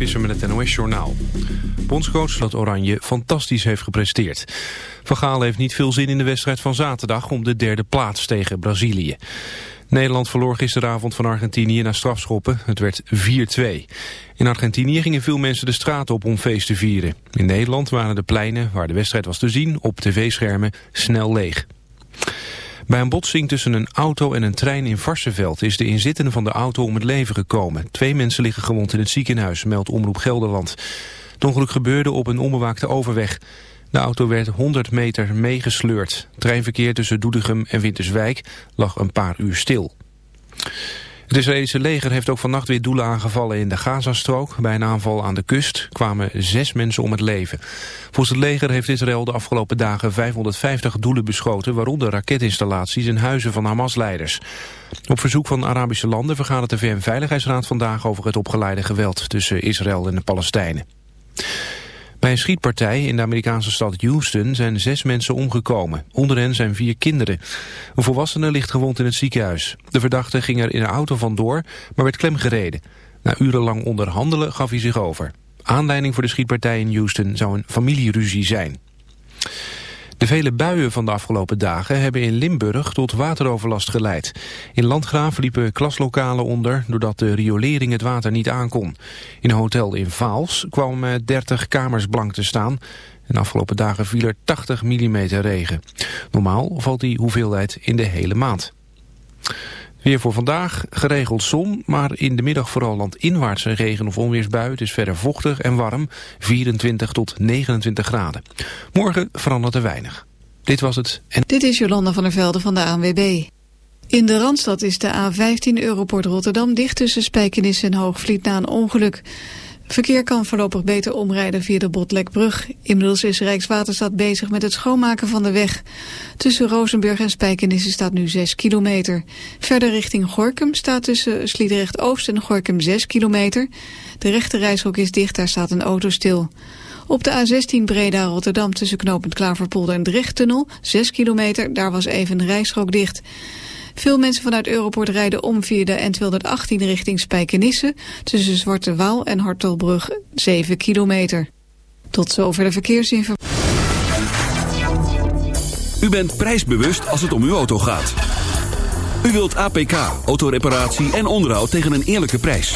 Visser met het NOS-journaal. Bondscoach dat Oranje fantastisch heeft gepresteerd. Van Gaal heeft niet veel zin in de wedstrijd van zaterdag... om de derde plaats tegen Brazilië. Nederland verloor gisteravond van Argentinië na strafschoppen. Het werd 4-2. In Argentinië gingen veel mensen de straat op om feest te vieren. In Nederland waren de pleinen waar de wedstrijd was te zien... op tv-schermen snel leeg. Bij een botsing tussen een auto en een trein in Varsenveld is de inzittende van de auto om het leven gekomen. Twee mensen liggen gewond in het ziekenhuis, meldt Omroep Gelderland. Het ongeluk gebeurde op een onbewaakte overweg. De auto werd 100 meter meegesleurd. Treinverkeer tussen Doetinchem en Winterswijk lag een paar uur stil. Het Israëlische leger heeft ook vannacht weer doelen aangevallen in de Gazastrook. Bij een aanval aan de kust kwamen zes mensen om het leven. Volgens het leger heeft Israël de afgelopen dagen 550 doelen beschoten... waaronder raketinstallaties en huizen van Hamas-leiders. Op verzoek van Arabische landen vergadert de VN-veiligheidsraad vandaag... over het opgeleide geweld tussen Israël en de Palestijnen. Bij een schietpartij in de Amerikaanse stad Houston zijn zes mensen omgekomen. Onder hen zijn vier kinderen. Een volwassene ligt gewond in het ziekenhuis. De verdachte ging er in een auto vandoor, maar werd klemgereden. Na urenlang onderhandelen gaf hij zich over. Aanleiding voor de schietpartij in Houston zou een familieruzie zijn. De vele buien van de afgelopen dagen hebben in Limburg tot wateroverlast geleid. In Landgraaf liepen klaslokalen onder doordat de riolering het water niet aankon. In een hotel in Vaals kwamen 30 kamers blank te staan. En de afgelopen dagen viel er 80 mm regen. Normaal valt die hoeveelheid in de hele maand. Weer voor vandaag, geregeld zon, maar in de middag vooral landinwaarts een regen- of onweersbui. Het is verder vochtig en warm, 24 tot 29 graden. Morgen verandert er weinig. Dit was het. En... Dit is Jolanda van der Velde van de ANWB. In de Randstad is de A15 Europort Rotterdam dicht tussen Spijkenis en Hoogvliet na een ongeluk. Verkeer kan voorlopig beter omrijden via de Botlekbrug. Inmiddels is Rijkswaterstaat bezig met het schoonmaken van de weg. Tussen Rozenburg en Spijkenisse staat nu 6 kilometer. Verder richting Gorkum staat tussen Sliedrecht-Oost en Gorkum 6 kilometer. De rechte reishok is dicht, daar staat een auto stil. Op de A16 Breda-Rotterdam tussen knooppunt Klaverpolder en Drechttunnel 6 kilometer, daar was even een rijstrook dicht. Veel mensen vanuit Europort rijden om via de N218 richting Spijkenisse... tussen Zwarte Waal en Hartelbrug 7 kilometer. Tot zover de verkeersinformatie. U bent prijsbewust als het om uw auto gaat. U wilt APK, autoreparatie en onderhoud tegen een eerlijke prijs.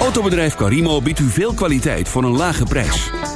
Autobedrijf Carimo biedt u veel kwaliteit voor een lage prijs.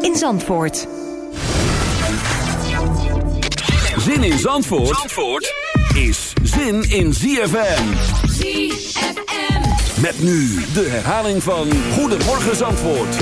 in Zandvoort. Zin in Zandvoort, Zandvoort is zin in ZFM. ZFM. Met nu de herhaling van Goedemorgen Zandvoort.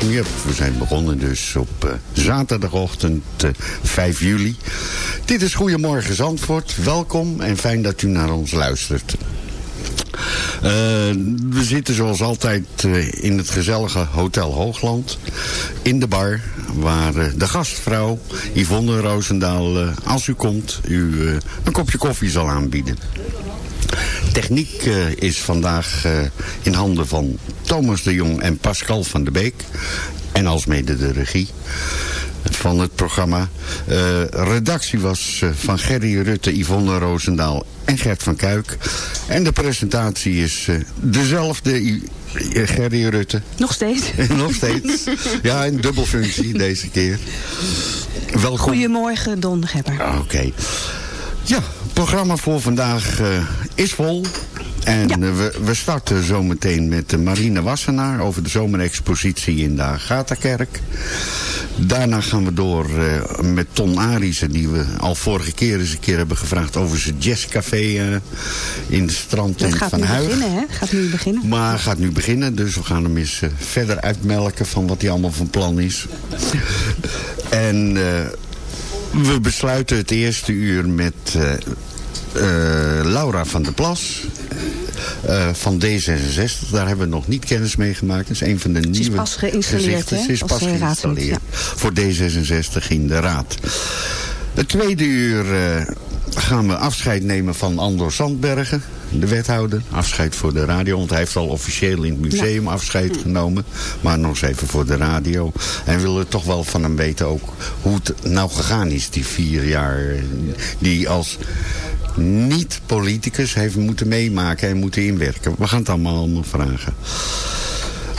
We zijn begonnen dus op eh, zaterdagochtend eh, 5 juli. Dit is Goedemorgen Zandvoort. Welkom en fijn dat u naar ons luistert. Eh, we zitten zoals altijd eh, in het gezellige Hotel Hoogland. In de bar waar eh, de gastvrouw Yvonne Roosendaal, eh, als u komt, u eh, een kopje koffie zal aanbieden. Techniek eh, is vandaag eh, in handen van Thomas de Jong en Pascal van de Beek. En alsmede de regie van het programma. Eh, redactie was van Gerry Rutte, Yvonne Roosendaal en Gert van Kuik. En de presentatie is dezelfde I- Gerry Rutte. Nog steeds. Nog steeds. Ja, in dubbelfunctie deze keer. Welkom. Goedemorgen, Don Gebber. Ah, Oké. Ja, programma voor vandaag is vol. En Ja. eh, we, we starten zometeen met de Marine Wassenaar over de zomerexpositie in de Agatha-kerk. Daarna gaan we door eh, met Ton Arissen, die we al vorige keer eens een keer hebben gevraagd over zijn jazzcafé eh, in de Het strandtent gaat van nu Huig. beginnen, hè? Gaat nu beginnen. Maar gaat nu beginnen, dus we gaan hem eens eh, verder uitmelken van wat hij allemaal van plan is. en eh, we besluiten het eerste uur met eh, eh, Laura van der Plas. eh, van D66, daar hebben we nog niet kennis mee gemaakt. Dat is een van de is nieuwe pas geïnstalleerd, gezichten. hè, Ze is als, pas eh, geïnstalleerd voor D66 in de raad. Het tweede uur eh, gaan we afscheid nemen van Andor Sandbergen, de wethouder. Afscheid voor de radio, want hij heeft al officieel in het museum afscheid genomen. Maar nog eens even voor de radio. En we willen toch wel van hem weten ook hoe het nou gegaan is, die vier jaar. eh, Die als niet-politicus heeft moeten meemaken en moeten inwerken. We gaan het allemaal, allemaal vragen.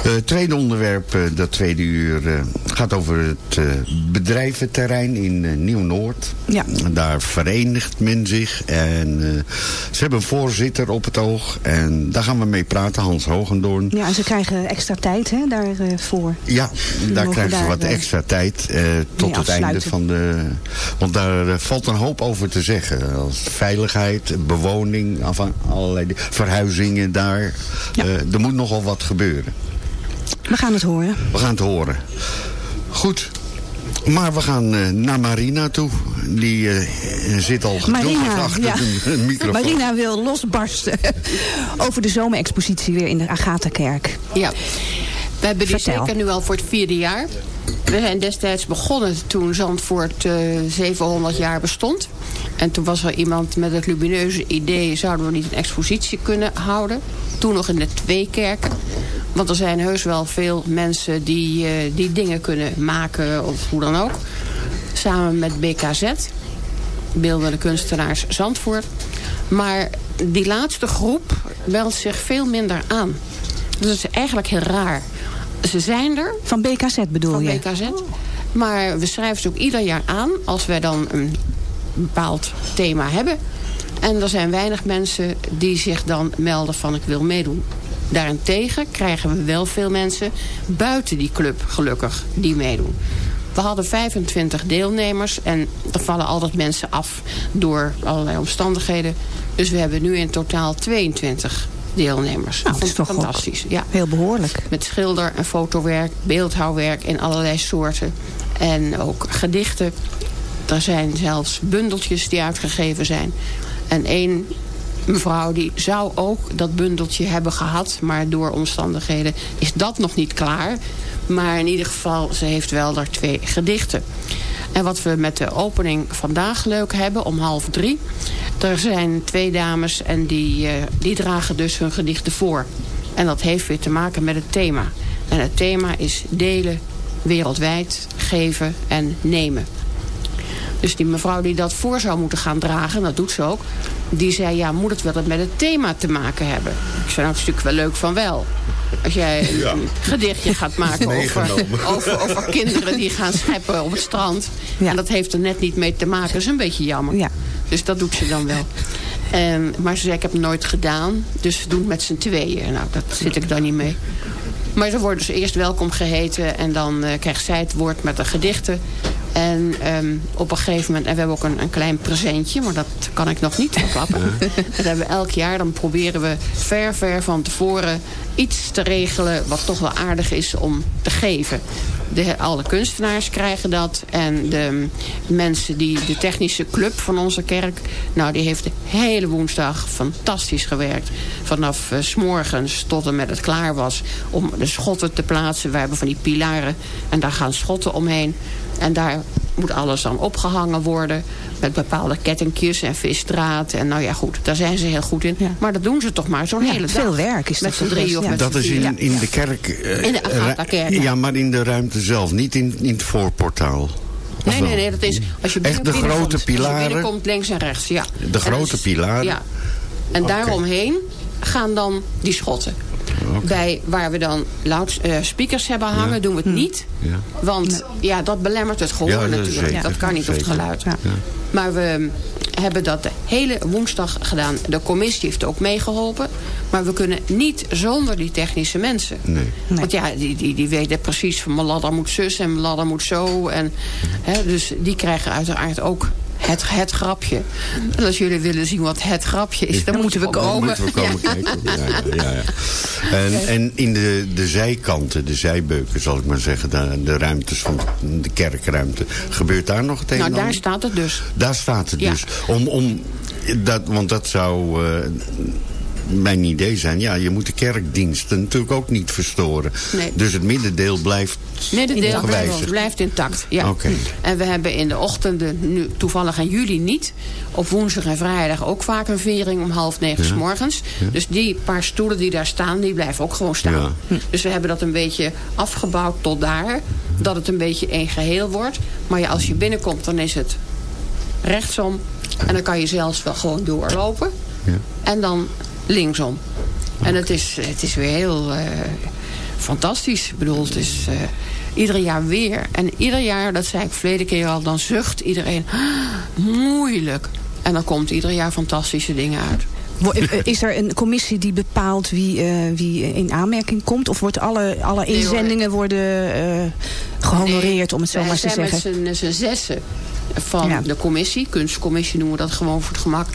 Het tweede onderwerp, eh, dat tweede uur, eh, gaat over het bedrijventerrein in Nieuw-Noord. Ja. Daar verenigt men zich en ze hebben een voorzitter op het oog. En daar gaan we mee praten, Hans Hogendoorn. Ja, en ze krijgen extra tijd hè, daarvoor. Ja, daar krijgen ze wat extra tijd tot het einde van de... Want daar valt een hoop over te zeggen. Als veiligheid, bewoning, allerlei verhuizingen daar. Ja. Er moet nogal wat gebeuren. We gaan het horen. We gaan het horen. Goed. Maar we gaan eh, naar Marina toe. Die eh, zit al Marina, achter ja. de microfoon. Marina wil losbarsten over de zomerexpositie weer in de Agatha-kerk. Ja, we hebben die Vertel. zeker nu al voor het vierde jaar. We zijn destijds begonnen toen Zandvoort eh 700 jaar bestond. En toen was er iemand met het lumineuze idee... zouden we niet een expositie kunnen houden. Toen nog in de twee kerken. Want er zijn heus wel veel mensen die, eh, die dingen kunnen maken... of hoe dan ook. Samen met BKZ beeldende kunstenaars Zandvoort. Maar die laatste groep meldt zich veel minder aan. Dat is eigenlijk heel raar. Ze zijn er, Van BKZ bedoel van je? BKZ. Maar we schrijven ze ook ieder jaar aan als wij dan een bepaald thema hebben. En er zijn weinig mensen die zich dan melden van ik wil meedoen. Daarentegen krijgen we wel veel mensen buiten die club gelukkig die meedoen. We hadden 25 deelnemers en er vallen altijd mensen af door allerlei omstandigheden. Dus we hebben nu in totaal 22 deelnemers. Nou, dat is toch fantastisch. Ja. Heel behoorlijk. Met schilder- en fotowerk, beeldhouwwerk in allerlei soorten. En ook gedichten. Er zijn zelfs bundeltjes die uitgegeven zijn. En één mevrouw die zou ook dat bundeltje hebben gehad. Maar door omstandigheden is dat nog niet klaar. Maar in ieder geval, ze heeft wel daar twee gedichten. En wat we met de opening vandaag leuk hebben, om half drie. Er zijn twee dames en die, eh, die dragen dus hun gedichten voor. En dat heeft weer te maken met het thema. En het thema is delen, wereldwijd, geven en nemen. Dus die mevrouw die dat voor zou moeten gaan dragen, dat doet ze ook. Die zei, ja, moet het wel met het thema te maken hebben? Ik zei, nou, het is natuurlijk wel leuk van wel. Als jij een gedichtje gaat maken over, over, over kinderen die gaan scheppen op het strand. Ja. En dat heeft er net niet mee te maken. Dat is een beetje jammer. Ja. Dus dat doet ze dan wel. En, maar ze zei, ik heb het nooit gedaan. Dus we doen het met z'n tweeën. Nou, dat zit ik dan niet mee. Maar ze worden dus eerst welkom geheten. En dan eh, krijgt zij het woord met de gedichten. En ehm, op een gegeven moment, en we hebben ook een, een klein presentje, maar dat kan ik nog niet verklappen. Dat hebben we elk jaar, dan proberen we ver, ver van tevoren iets te regelen wat toch wel aardig is om te geven. De, alle kunstenaars krijgen dat. En de mensen die de technische club van onze kerk... nou, die heeft de hele woensdag fantastisch gewerkt. Vanaf eh, s smorgens tot en met het klaar was... om de schotten te plaatsen. We hebben van die pilaren en daar gaan schotten omheen. En daar moet alles dan opgehangen worden. Met bepaalde kettingjes en visdraad. En nou ja, goed, daar zijn ze heel goed in. Maar dat doen ze toch maar zo'n Ja, hele dag. veel werk is Met dat z'n drie of ja. met Dat is in, in de kerk. eh, In de Agatha-kerk, ru- ja. Ja, maar in de ruimte zelf, niet in, in het voorportaal. Nee, nee, nee, dat is als je Echt de binnenkomt- grote Als je pilaren? binnenkomt links en rechts, ja. De grote pilaren? Ja. En daaromheen gaan dan die schotten. Bij waar we dan loud, eh, speakers hebben hangen, Ja. doen we het niet. Ja. Want ja, dat belemmert het gehoor Ja, natuurlijk. zeker. Dat kan niet op het Zeker. geluid. Ja. Maar we hebben dat de hele woensdag gedaan. De commissie heeft ook meegeholpen. Maar we kunnen niet zonder die technische mensen. Nee. Want ja, die, die, die weten precies van mijn ladder moet zus en mijn ladder moet zo. En, hè, dus die krijgen uiteraard ook het, het grapje. En als jullie willen zien wat het grapje is, dan, moeten we Dan komen. moeten we komen Ja. kijken. Ja, ja. En, en in de, de zijkanten, de zijbeuken zal ik maar zeggen, de, de ruimtes van de kerkruimte, gebeurt daar nog het een Nou, daar ander? staat het dus. Daar staat het dus. Om, om dat, want dat zou eh, mijn idee zijn. Ja, je moet de kerkdiensten natuurlijk ook niet verstoren. Nee. Dus het middendeel blijft Middendeel ongewijzigd. blijft, blijft intact. Ja. En we hebben in de ochtenden, nu toevallig in juli niet... op woensdag en vrijdag ook vaak een vering om half negen 's Ja. morgens. Dus die paar stoelen die daar staan, die blijven ook gewoon staan. Ja. Dus we hebben dat een beetje afgebouwd tot daar. Dat het een beetje één geheel wordt. Maar ja, als je binnenkomt, dan is het rechtsom. En dan kan je zelfs wel gewoon doorlopen. Ja. En dan linksom. En het is, het is weer heel eh, fantastisch. Ik bedoel, het is eh, ieder jaar weer. En ieder jaar, dat zei ik verleden keer al, dan zucht iedereen. "Ah, moeilijk. En dan komt ieder jaar fantastische dingen uit. Eh, Is er een commissie die bepaalt wie, wie in aanmerking komt? Of wordt alle, alle inzendingen worden eh, gehonoreerd, om het zo maar te zijn zeggen? met z'n- z'n zessen van Ja. de commissie. Kunstcommissie noemen we dat gewoon voor het gemak.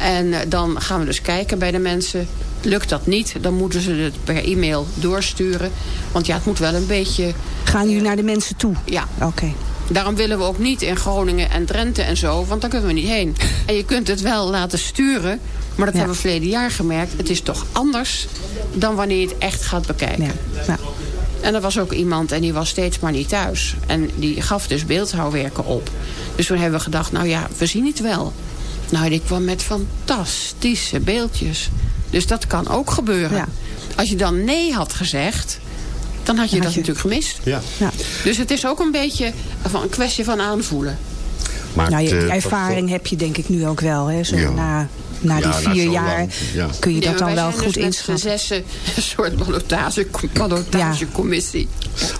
En eh, dan gaan we dus kijken bij de mensen. Lukt dat niet, dan moeten ze het per e-mail doorsturen. Want ja, het moet wel een beetje... Gaan jullie naar de mensen toe? Ja, Oké. Daarom willen we ook niet in Groningen en Drenthe en zo, want daar kunnen we niet heen. En je kunt het wel laten sturen, maar dat Ja. hebben we verleden jaar gemerkt. Het is toch anders dan wanneer je het echt gaat bekijken. Ja. Ja. En er was ook iemand en die was steeds maar niet thuis. En die gaf dus beeldhouwwerken op. Dus toen hebben we gedacht, nou ja, we zien het wel. Nou, die kwam met fantastische beeldjes. Dus dat kan ook gebeuren. Ja. Als je dan nee had gezegd, dan had je had dat je- natuurlijk gemist. Ja. Ja. Dus het is ook een beetje van een kwestie van aanvoelen. Maakt, Nou, je- die eh, ervaring heb je denk ik nu ook wel. Hè? Zo Ja. na, na die na vier jaar lang, ja. kun je Ja, dat maar dan wel goed dus met z'n inschatten. een soort ballotage, ballotagecommissie.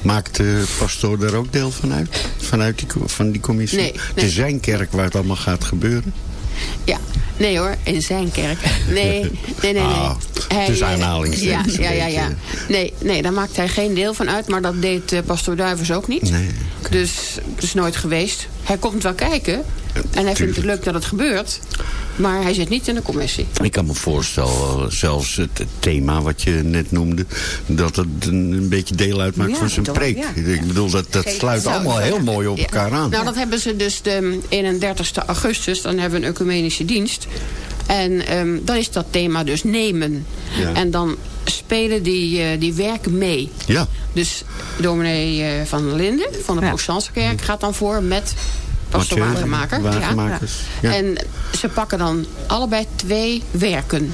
Maakt de pastoor daar ook deel van uit? Vanuit die, van die commissie? Nee, is zijn kerk waar het allemaal gaat gebeuren? Ja, nee hoor, in zijn kerk. Nee, nee, nee. nee. Ah, tussen eh, aanhalingstekens Ja, ja, ja, ja. Nee, nee, daar maakt hij geen deel van uit. Maar dat deed eh, pastoor Duivers ook niet. Nee. Dus het is nooit geweest. Hij komt wel kijken. En hij vindt het leuk dat het gebeurt. Maar hij zit niet in de commissie. Ik kan me voorstellen, eh, zelfs het, thema wat je net noemde... dat het een, een beetje deel uitmaakt Ja, van zijn preek. ja. Ik bedoel, dat, dat sluit Zo, allemaal heel mooi op elkaar aan. Nou, dat hebben ze dus de 31 augustus. Dan hebben we een ecumenische dienst. En ehm, dan is dat thema dus nemen. Ja. En dan spelen die, eh, die werken mee. Ja, Dus dominee eh, Van der Linden van de Ja. Gaat dan voor met pastor Mathieu, Wagenmaker. Ja. En ze pakken dan allebei twee werken.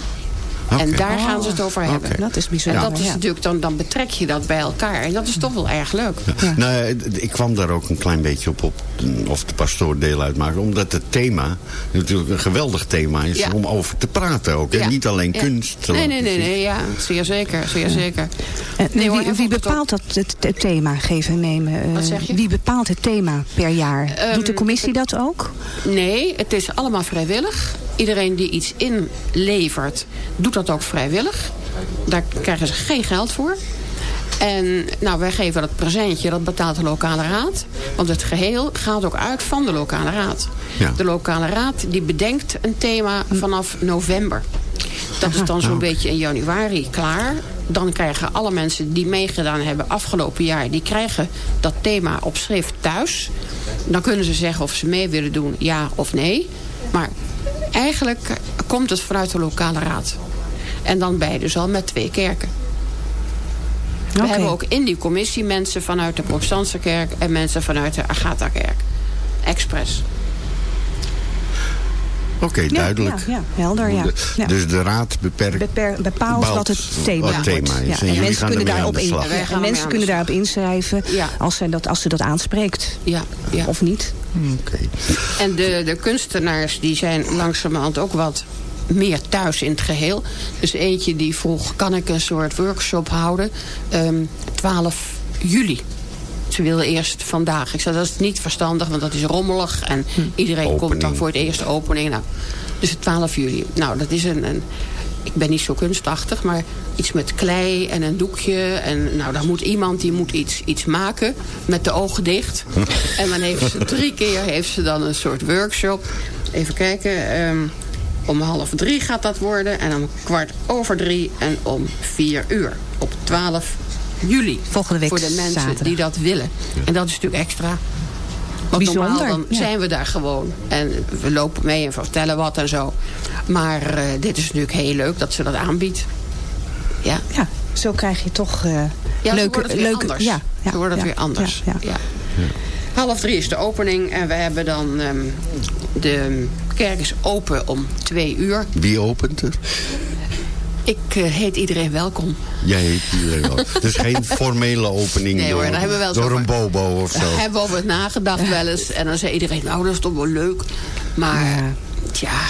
En daar gaan ze het over hebben. Dat is En bijzonder. dat is natuurlijk, dan, dan betrek je dat bij elkaar. En dat is toch wel erg leuk. Nou, ja, ik kwam daar ook een klein beetje op, op of de pastoor deel uitmaakt. Omdat het thema natuurlijk een geweldig thema is Ja. om over te praten ook. En Ja. niet alleen Ja. kunst. Nee, nee, nee, nee, ja, zeer zeker, zeer zeker. En Nee, hoor, wie, wie bepaalt dat, het, het thema? Geef en nemen. eh, Wat zeg je? Wie bepaalt het thema per jaar? Ehm, Doet de commissie dat ook? Nee, het is allemaal vrijwillig. Iedereen die iets inlevert, doet dat ook vrijwillig. Daar krijgen ze geen geld voor. En nou, wij geven dat presentje, dat betaalt de lokale raad. Want het geheel gaat ook uit van de lokale raad. Ja. De lokale raad die bedenkt een thema vanaf november. Dat is dan zo'n beetje in januari klaar. Dan krijgen alle mensen die meegedaan hebben afgelopen jaar... die krijgen dat thema op schrift thuis. Dan kunnen ze zeggen of ze mee willen doen, ja of nee. Maar eigenlijk komt het vanuit de lokale raad. En dan bij dus al met twee kerken. We hebben ook in die commissie mensen vanuit de Protestantse kerk... en mensen vanuit de Agatha-kerk. Expres. Oké, duidelijk. Ja, ja, helder, ja. De-. Dus de raad beperkt Beper- bepaalt wat het thema, wat is. Ja, En mensen kunnen daarop in. En mensen kunnen daarop inschrijven Ja. als, zij dat, als ze dat aanspreekt. Ja, ja. Of niet. Oké. En de, de kunstenaars die zijn langzamerhand ook wat meer thuis in het geheel. Dus eentje die vroeg, kan ik een soort workshop houden? Ehm 12 juli. Ze wilde eerst vandaag. Ik zei, dat is niet verstandig, want dat is rommelig. En iedereen komt dan voor het eerste opening. Nou, dus het 12 juli. Nou, dat is een... een ik ben niet zo kunstachtig, maar iets met klei en een doekje. En nou, dan moet iemand die moet iets, iets maken met de ogen dicht. en dan heeft ze drie keer heeft ze dan een soort workshop. Even kijken. ehm, om half drie gaat dat worden. En om kwart over drie en om vier uur. Op 12 juli. Volgende week Voor de mensen zaterdag. die dat willen. En dat is natuurlijk extra. Want Bijzonder, normaal dan ja. zijn we daar gewoon. En we lopen mee en vertellen wat en zo. Maar eh, dit is natuurlijk heel leuk dat ze dat aanbiedt. Ja, Ja, zo krijg je toch eh ja zo leuke... wordt het weer leuke anders. Ja, ja, zo wordt het ja, weer anders. Ja, Ja, ja. Half drie is de opening. En we hebben dan... ehm, de kerk is open om twee uur. Wie opent het? Ik eh, heet iedereen welkom. Jij heet iedereen wel. Dus geen formele opening Nee door, daar hebben we wel eens door een bobo of zo. Daar hebben we over het nagedacht wel eens. En dan zei iedereen, nou dat is toch wel leuk. Maar Ja. tja,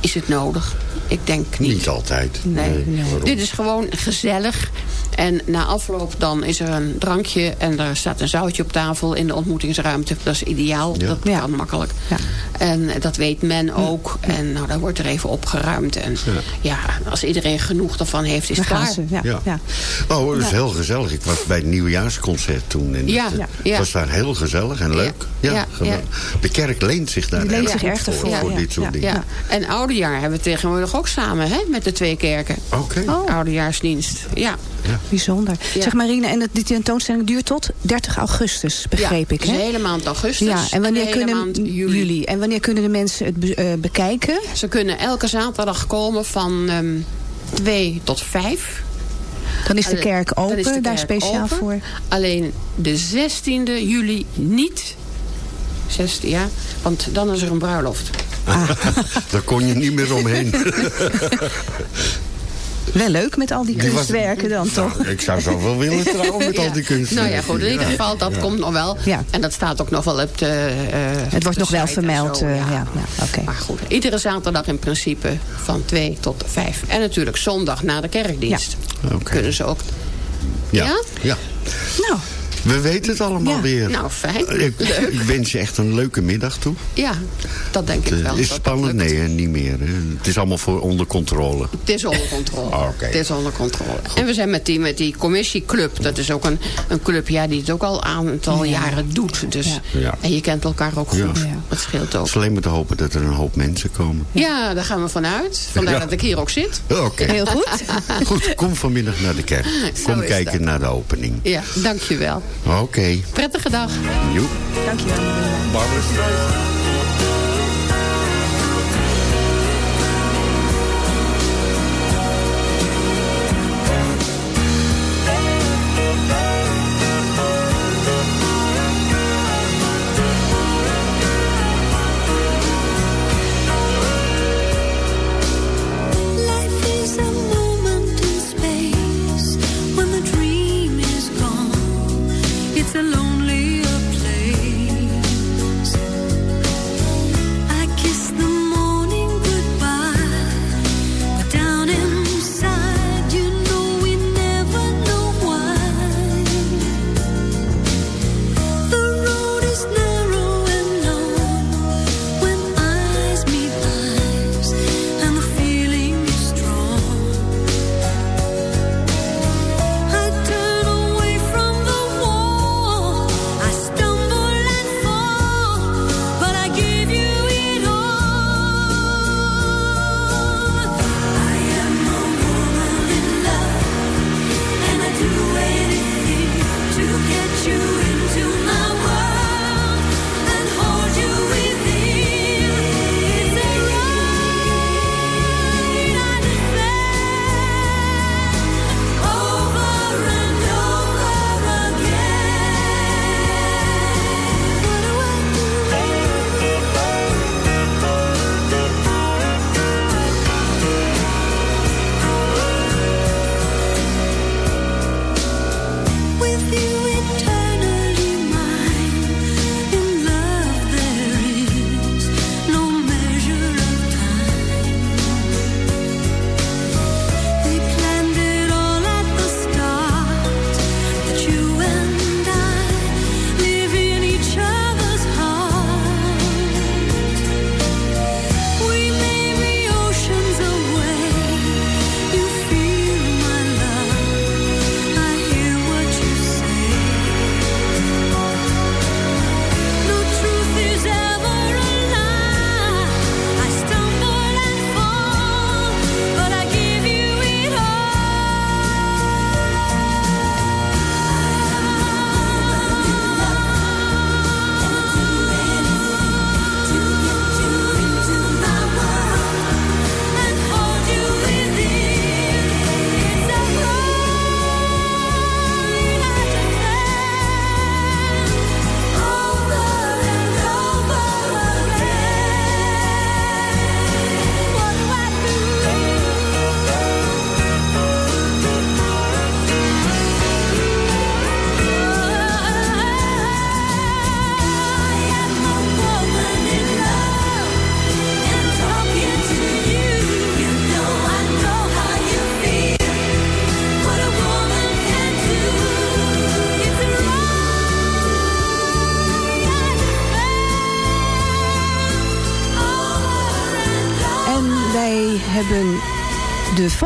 is het nodig? Ik denk niet. Niet altijd. Nee. waarom? Dit is gewoon gezellig. En na afloop dan is er een drankje en er staat een zoutje op tafel in de ontmoetingsruimte. Dat is ideaal, Ja. dat Ja. kan makkelijk. Ja. En dat weet men ook. En nou, dan wordt er even opgeruimd. En ja, als iedereen genoeg ervan heeft, is het klaar. ze. Ja, Ja. ja. Oh, dat is heel gezellig. Ik was bij het nieuwjaarsconcert toen. En Ja, het, eh, ja, ja. was daar heel gezellig en leuk. Ja. De kerk leent zich daar leent erg zich goed erg voor, voor ja, dit soort ja. dingen. Ja, en oudejaar hebben we tegenwoordig ook samen hè, met de twee kerken. Oké. Oh. Oudejaarsdienst, ja. Bijzonder. Ja. Zeg Marine, en het- die tentoonstelling duurt tot 30 augustus, begreep ja, ik. dus Hè? de hele maand augustus Ja, en wanneer de hele kunnen maand juli. En wanneer kunnen de mensen het be- eh, bekijken? Ze kunnen elke zaterdag komen van ehm 2 tot 5. Dan is de kerk open, daar speciaal open. voor. Alleen de 16e juli niet. 16, ja, want dan is er een bruiloft. Daar kon je niet meer omheen. Wel leuk met al die Die was- kunstwerken dan toch? Nou, ik zou zo wel willen trouwen met Ja. al die kunsten. Nou ja, goed, in ieder geval, dat komt nog wel. Ja. En dat staat ook nog wel op de eh, Het wordt de nog wel vermeld. zo, eh, ja. Ja, oké. Maar goed, iedere zaterdag in principe van 2 tot 5. En natuurlijk zondag na de kerkdienst. Oké. Kunnen ze ook. Ja. Ja? ja. Nou, We weten het allemaal Ja. weer. Nou, fijn. Ik, Leuk. ik wens je echt een leuke middag toe. Ja, dat denk ik Het wel. eh, is dat spannend? Nee, hè, niet meer. hè. Het is allemaal voor onder controle. Het is onder controle. Ah, oké. Het is onder controle. En we zijn met die, met die commissieclub. Dat is ook een, een club ja, die het ook al een aantal jaren doet. Dus, Ja. En je kent elkaar ook goed. Dat scheelt ook. Het is alleen maar te hopen dat er een hoop mensen komen. Ja, daar gaan we vanuit. Vandaar Ja. dat ik hier ook zit. Oké. heel goed. Goed, kom vanmiddag naar de kerk. Kom kijken dat. naar de opening. Ja, dankjewel. Oké. Prettige dag. Joep. Dankjewel. Life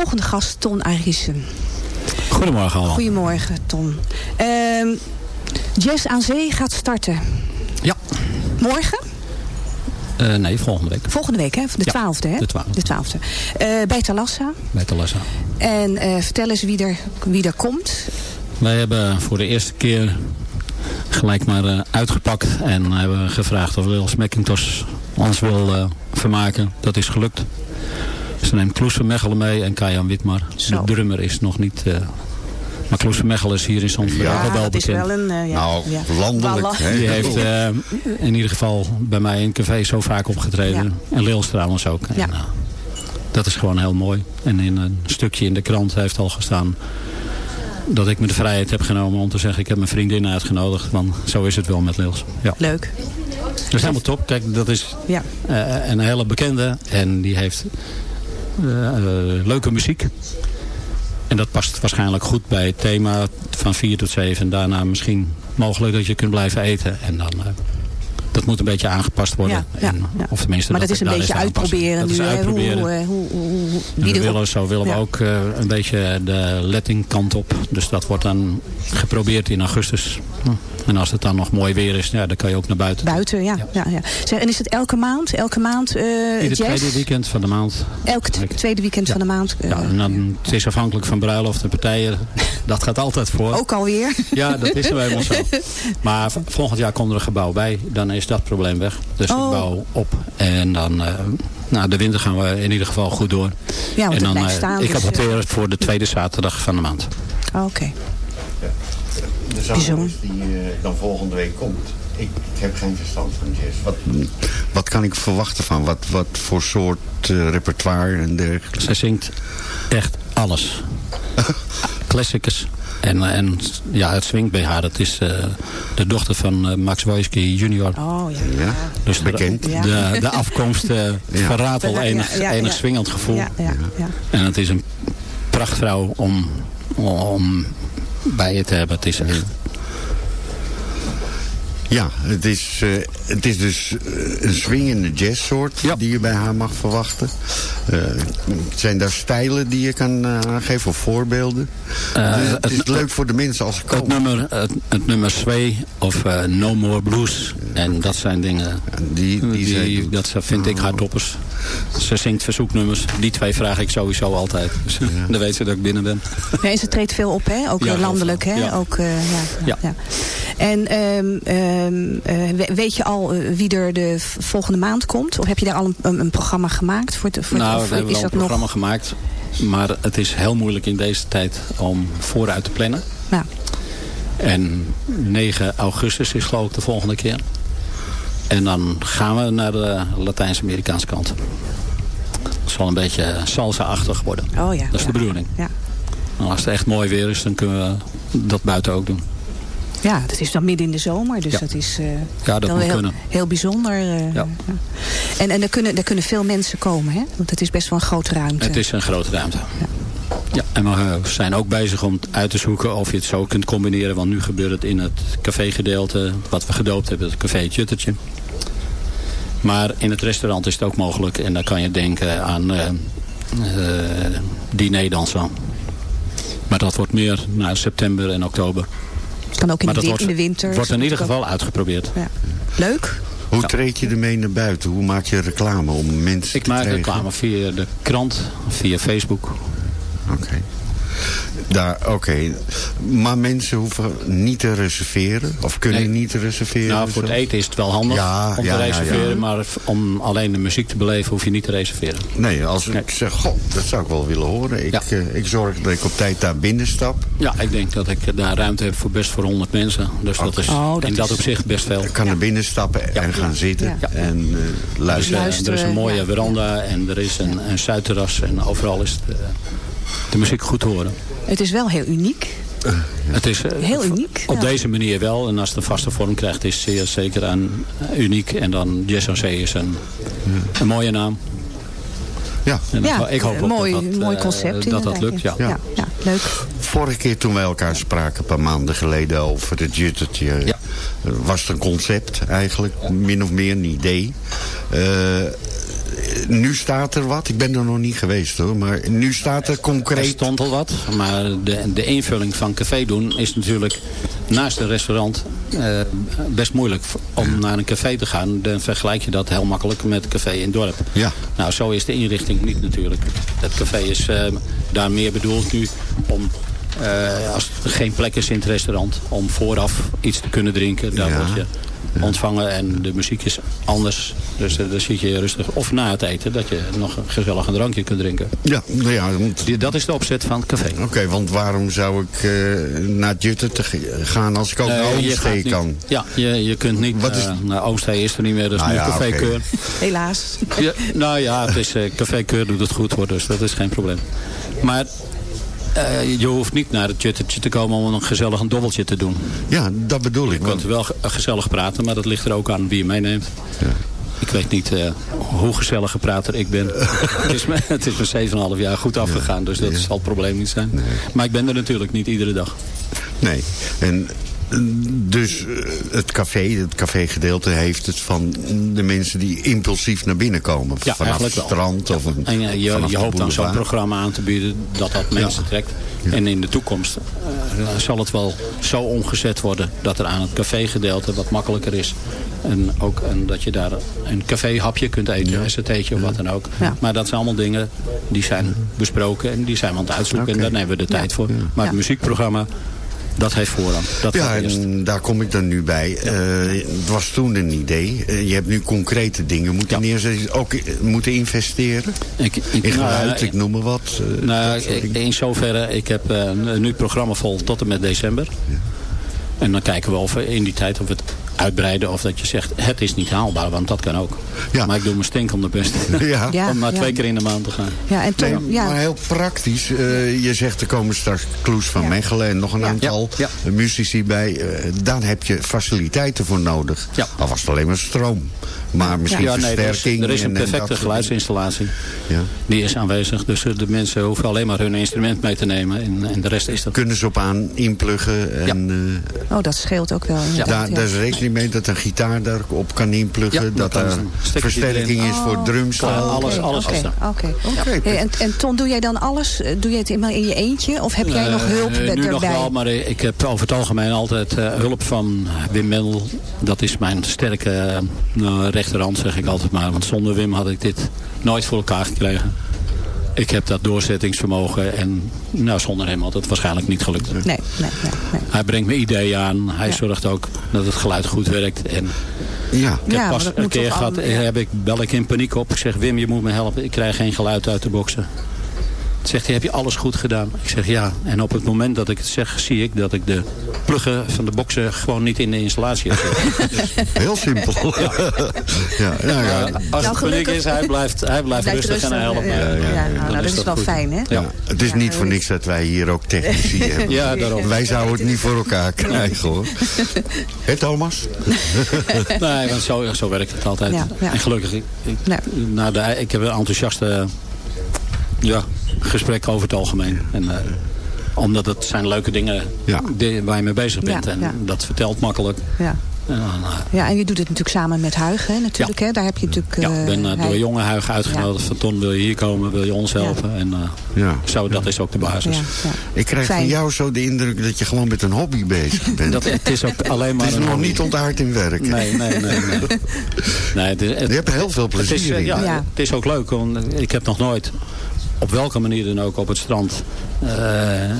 volgende gast, Ton Arissen. Goedemorgen allemaal. Goedemorgen, Ton. Ehm, Jazz aan Zee gaat starten. Ja. Morgen? Eh, nee, volgende week. Volgende week, hè? De Ja, twaalfde, hè? de 12e. De twaalfde. Eh, bij Talassa. Bij Talassa. En eh, vertel eens wie er, wie er komt. Wij hebben voor de eerste keer gelijk maar uitgepakt. En hebben gevraagd of Lils McIntosh ons wil vermaken. Dat is gelukt. Ze neemt Kloes van Mechelen mee en Kajan Witmar. Zo. De drummer is nog niet... eh, maar Kloes van Mechelen is hier in Zandvoort Ja, wel dat is bekend. wel een... eh, ja, Nou, ja. landelijk. Die heeft eh, in ieder geval bij mij in café zo vaak opgetreden. En Leels trouwens ook. En, Ja. eh, dat is gewoon heel mooi. En in een stukje in de krant heeft al gestaan dat ik me de vrijheid heb genomen om te zeggen ik heb mijn vriendin uitgenodigd. Want zo is het wel met Leels. Ja. Leuk. Dat is helemaal top. Kijk, dat is Ja. eh, een hele bekende. En die heeft leuke muziek. En dat past waarschijnlijk goed bij het thema van 4 tot 7. En daarna misschien mogelijk dat je kunt blijven eten. En dan... eh, dat moet een beetje aangepast worden. Ja, En, ja. Of tenminste, Maar dat is een beetje uitproberen Dat nu. uitproberen. Hoe, eh, hoe, we willen, zo willen we ook eh, een beetje de letting kant op. Dus dat wordt dan geprobeerd in augustus. En als het dan nog mooi weer is, ja, dan kan je ook naar buiten. Buiten, ja. ja. Ja, Zeg, en is het elke maand? Elke maand eh Ieder jazz? tweede weekend van de maand. Elk tweede weekend van de maand. eh, Ja, en dan, het is afhankelijk van bruiloft en partijen. Dat gaat altijd voor. Ook alweer. Ja, dat is er helemaal zo. Maar volgend jaar komt er een gebouw bij. Dan is dat probleem weg. Dus Oh. ik bouw op. En dan, eh nou, de winter gaan we in ieder geval goed door. Ja, want en het dan, eh, staan, ik dus, heb het eh, weer voor de tweede zaterdag van de maand. Oh, Oké. De zangeres die eh, dan volgende week komt. Ik, ik heb geen verstand van jazz. Wat, wat kan ik verwachten van? Wat, wat voor soort eh, repertoire en dergelijke? Zij zingt echt alles. Classicus. En, eh, en ja, het swingt bij haar. Het is eh, de dochter van eh, Max Wojski junior. Oh, ja. Ja, Dus de, bekend. de, de afkomst eh, Ja. verraadt al enig, ja, ja, enig ja. swingend gevoel. Ja, ja, ja. En het is een prachtvrouw om, om bij je te hebben. Het is echt Ja, het is, eh, het is dus eh, een swingende jazzsoort Ja. die je bij haar mag verwachten. Eh, zijn daar stijlen die je kan aangeven of voorbeelden? Eh, het, is, het is het- leuk voor de mensen als ze het komen. nummer, het, het nummer Sway of No More Blues. En dat zijn dingen, Die, die, dat vind ik haar toppers. Ze zingt verzoeknummers. Die twee vraag ik sowieso altijd. Dus dan weet ze dat ik binnen ben. Ja, en ze treedt veel op, hè? Ook Ja, eh, landelijk, hè? Ja. Ook, eh, ja, ja. En ehm, ehm, eh, we- weet je al wie er de volgende maand komt? Of heb je daar al een, een, programma gemaakt? Voor het, voor het- nou, of we hebben is wel een programma nog? gemaakt. Maar het is heel moeilijk in deze tijd om vooruit te plannen. Ja. En 9 augustus is geloof ik de volgende keer. En dan gaan we naar de Latijns-Amerikaanse kant. Het zal een beetje salsa-achtig worden. Oh ja. Dat is ja. de bedoeling. Ja. En als het echt mooi weer is, dan kunnen we dat buiten ook doen. ja, dat is dan midden in de zomer. Dus Ja. dat is eh, Ja, dat moet heel, kunnen. heel bijzonder. eh, Ja. En, en er, kunnen, er kunnen veel mensen komen, hè? Want het is best wel een grote ruimte. Het is een grote ruimte. Ja, en we zijn ook bezig om uit te zoeken of je het zo kunt combineren. Want nu gebeurt het in het cafégedeelte, wat we gedoopt hebben, het café het Juttertje. Maar in het restaurant is het ook mogelijk. En dan kan je denken aan eh eh, dinerdansen. Maar dat wordt meer naar september en oktober. kan ook in, maar de, dat win- in de winter. wordt in ieder geval uitgeprobeerd. Ja. Leuk. Hoe treed je ermee naar buiten? Hoe maak je reclame om mensen Ik te maak krijgen? reclame via de krant, via Facebook. Oké. Daar, oké. Maar mensen hoeven niet te reserveren? Of kunnen Nee. niet te reserveren? Nou, voor het eten is het wel handig Ja, om ja, te reserveren. ja. Maar om alleen de muziek te beleven hoef je niet te reserveren. Nee, als ik zeg, goh, dat zou ik wel willen horen. Ik, Ja. eh, ik zorg dat ik op tijd daar binnen stap. Ja, ik denk dat ik daar ruimte heb voor best voor 100 mensen. Dus dat is Oh, dat in dat is- opzicht best veel. Ik kan er binnen stappen en gaan zitten. Ja. En eh, Dus, luisteren. er is een mooie ja. veranda en er is een, een zuidterras. En overal is het, eh, de muziek goed horen. Het is wel heel uniek. Het is eh, Heel uniek. op ja. deze manier wel. En als het een vaste vorm krijgt is het zeer zeker aan eh, uniek. En dan Jazz Zee is een, een mooie naam. Ja. En Ja, dat- ik hoop ook mooi, dat dat, mooi eh, concept dat, dat lukt. Ja. Ja. Ja, leuk. Vorige keer toen wij elkaar spraken, een paar maanden geleden over het juttertje, Ja. eh, was het een concept eigenlijk, min of meer een idee. Eh, nu staat er wat. Ik ben er nog niet geweest hoor. Maar nu staat er Er concreet... stond al wat, maar de, de invulling van café doen is natuurlijk naast een restaurant eh, best moeilijk om naar een café te gaan. Dan vergelijk je dat heel makkelijk met een café in het dorp. Ja. Nou, zo is de inrichting niet natuurlijk. Het café is eh, daar meer bedoeld nu om, eh, als er geen plek is in het restaurant, om vooraf iets te kunnen drinken. Daar Ja. word je ontvangen en de muziek is anders. Dus uh, dan zit je rustig. Of na het eten, dat je nog een gezellig een drankje kunt drinken. Ja, nou ja, want- Dat is de opzet van het café. Oké, want waarom zou ik eh, naar Jutten te gaan als ik ook naar Oomstee niet- kan? Ja, je, je kunt niet... Wat is- eh, nou, Oomstee is er niet meer, dat is Nou nu ja, Café oké. Keur. Helaas. Ja, nou ja, het is, eh, Café Keur doet het goed hoor, dus dat is geen probleem. Maar eh, je hoeft niet naar het juttertje te komen om een gezellig een dobbeltje te doen. Ja, dat bedoel ik. Je kunt wel ge- gezellig praten, maar dat ligt er ook aan wie je meeneemt. Ik weet niet eh, hoe gezellige prater ik ben. het is me, het is me 7,5 jaar goed afgegaan, dus dat zal het probleem niet zijn. Maar ik ben er natuurlijk niet iedere dag. nee, en dus eh, het café, het cafégedeelte heeft het van de mensen die impulsief naar binnen komen. Ja, vanaf het strand of een, En eh, je, hoopt dan zo'n programma aan te bieden dat dat mensen trekt. En in de toekomst eh, zal het wel zo omgezet worden dat er aan het cafégedeelte wat makkelijker is. En ook en dat je daar een caféhapje kunt eten, een satéetje of wat dan ook. Ja. Maar dat zijn allemaal dingen die zijn besproken en die zijn we aan het uitzoeken. En daar nemen we de tijd voor. Maar het muziekprogramma, dat heeft voorrang. Dat Ja, en daar kom ik dan nu bij. Eh, het was toen een idee. Eh, je hebt nu concrete dingen moeten Ja. neerzetten. Ook eh, moeten investeren. Ik, ik, In nou, geluid, ik noem maar wat. Nou, ik- in zoverre, ik heb nu het programma vol tot en met december. En dan kijken we of we in die tijd of we het uitbreiden. Of dat je zegt, het is niet haalbaar, want dat kan ook. Ja. Maar ik doe mijn stinkende best Ja. Ja. om maar twee keer in de maand te gaan. Ja, en Tom, Nee, ja. Maar heel praktisch. eh, je zegt er komen straks Kloes van Ja. Mechelen en nog een Ja. aantal Ja, muzici bij. Eh, daar heb je faciliteiten voor nodig. Ja. Al was het alleen maar stroom. Maar misschien Ja, nee, er is, versterking. er is een perfecte geluidsinstallatie. Ja. Die is aanwezig. Dus eh, de mensen hoeven alleen maar hun instrument mee te nemen. En, en de rest is dat. Kunnen ze op aan inpluggen. En, eh, Oh, dat scheelt ook wel. inderdaad, daar, ja. daar is rekening mee dat een gitaar daarop kan inpluggen. Ja, dat er versterking is voor Oh. Klaar, alles- alles oké. Hey, en, en Ton, doe jij dan alles? Eh, Doe jij het helemaal in je eentje? Of heb jij nog hulp Nu met nog erbij? wel, maar ik heb over het algemeen altijd hulp van Wim Mendel. Dat is mijn sterke nou, rechterhand, zeg ik altijd maar. Want zonder Wim had ik dit nooit voor elkaar gekregen. Ik heb dat doorzettingsvermogen en nou, zonder hem had het waarschijnlijk niet gelukt. Nee, nee, nee. nee. Hij brengt me ideeën aan. Hij Ja. zorgt ook dat het geluid goed werkt. En Ja. ik heb Ja, pas een keer gehad, al- heb ik, bel ik in paniek op. Ik zeg, Wim, je moet me helpen. Ik krijg geen geluid uit de boksen. Zegt hij, heb je alles goed gedaan? Ik zeg ja. En op het moment dat ik het zeg, zie ik dat ik de pluggen van de boksen gewoon niet in de installatie heb. zitten. Heel simpel. ja. nou ja. Als Nou, het gelukkig- is, hij blijft, hij blijft Blijft rustig en hij helpt me. Ja, ja, ja. Nou, dat is dat wel goed. fijn, hè? Ja, het is niet voor niks dat wij hier ook technici hebben. Ja, daarom. Wij zouden het niet voor elkaar krijgen hoor. Hé Thomas? Nee, want zo, zo werkt het altijd. Ja, ja. En gelukkig, ik, nou, de, ik heb een enthousiaste ja, gesprek over het algemeen. En, eh, omdat het zijn leuke dingen Ja. die- waar je mee bezig bent. Ja, en ja. dat vertelt makkelijk. Ja. En dan, eh, ja, en je doet het natuurlijk samen met Huig, hè, natuurlijk. Hè? Daar heb je natuurlijk... ja, ik ben eh, eh, hij- door jonge Huig uitgenodigd. Van Ton, wil je hier komen? Wil je ons helpen? En Ja. zo, dat is ook de basis. Ja, ja. Ik krijg Fijn. van jou zo de indruk dat je gewoon met een hobby bezig bent. Dat, het is ook alleen maar het is nog hobby. niet ontaard in werk. Nee, nee, nee. nee. nee het, is- het- Je hebt er heel veel Het is, plezier in. ja, Ja. het is ook leuk, want ik heb nog nooit op welke manier dan ook op het strand eh,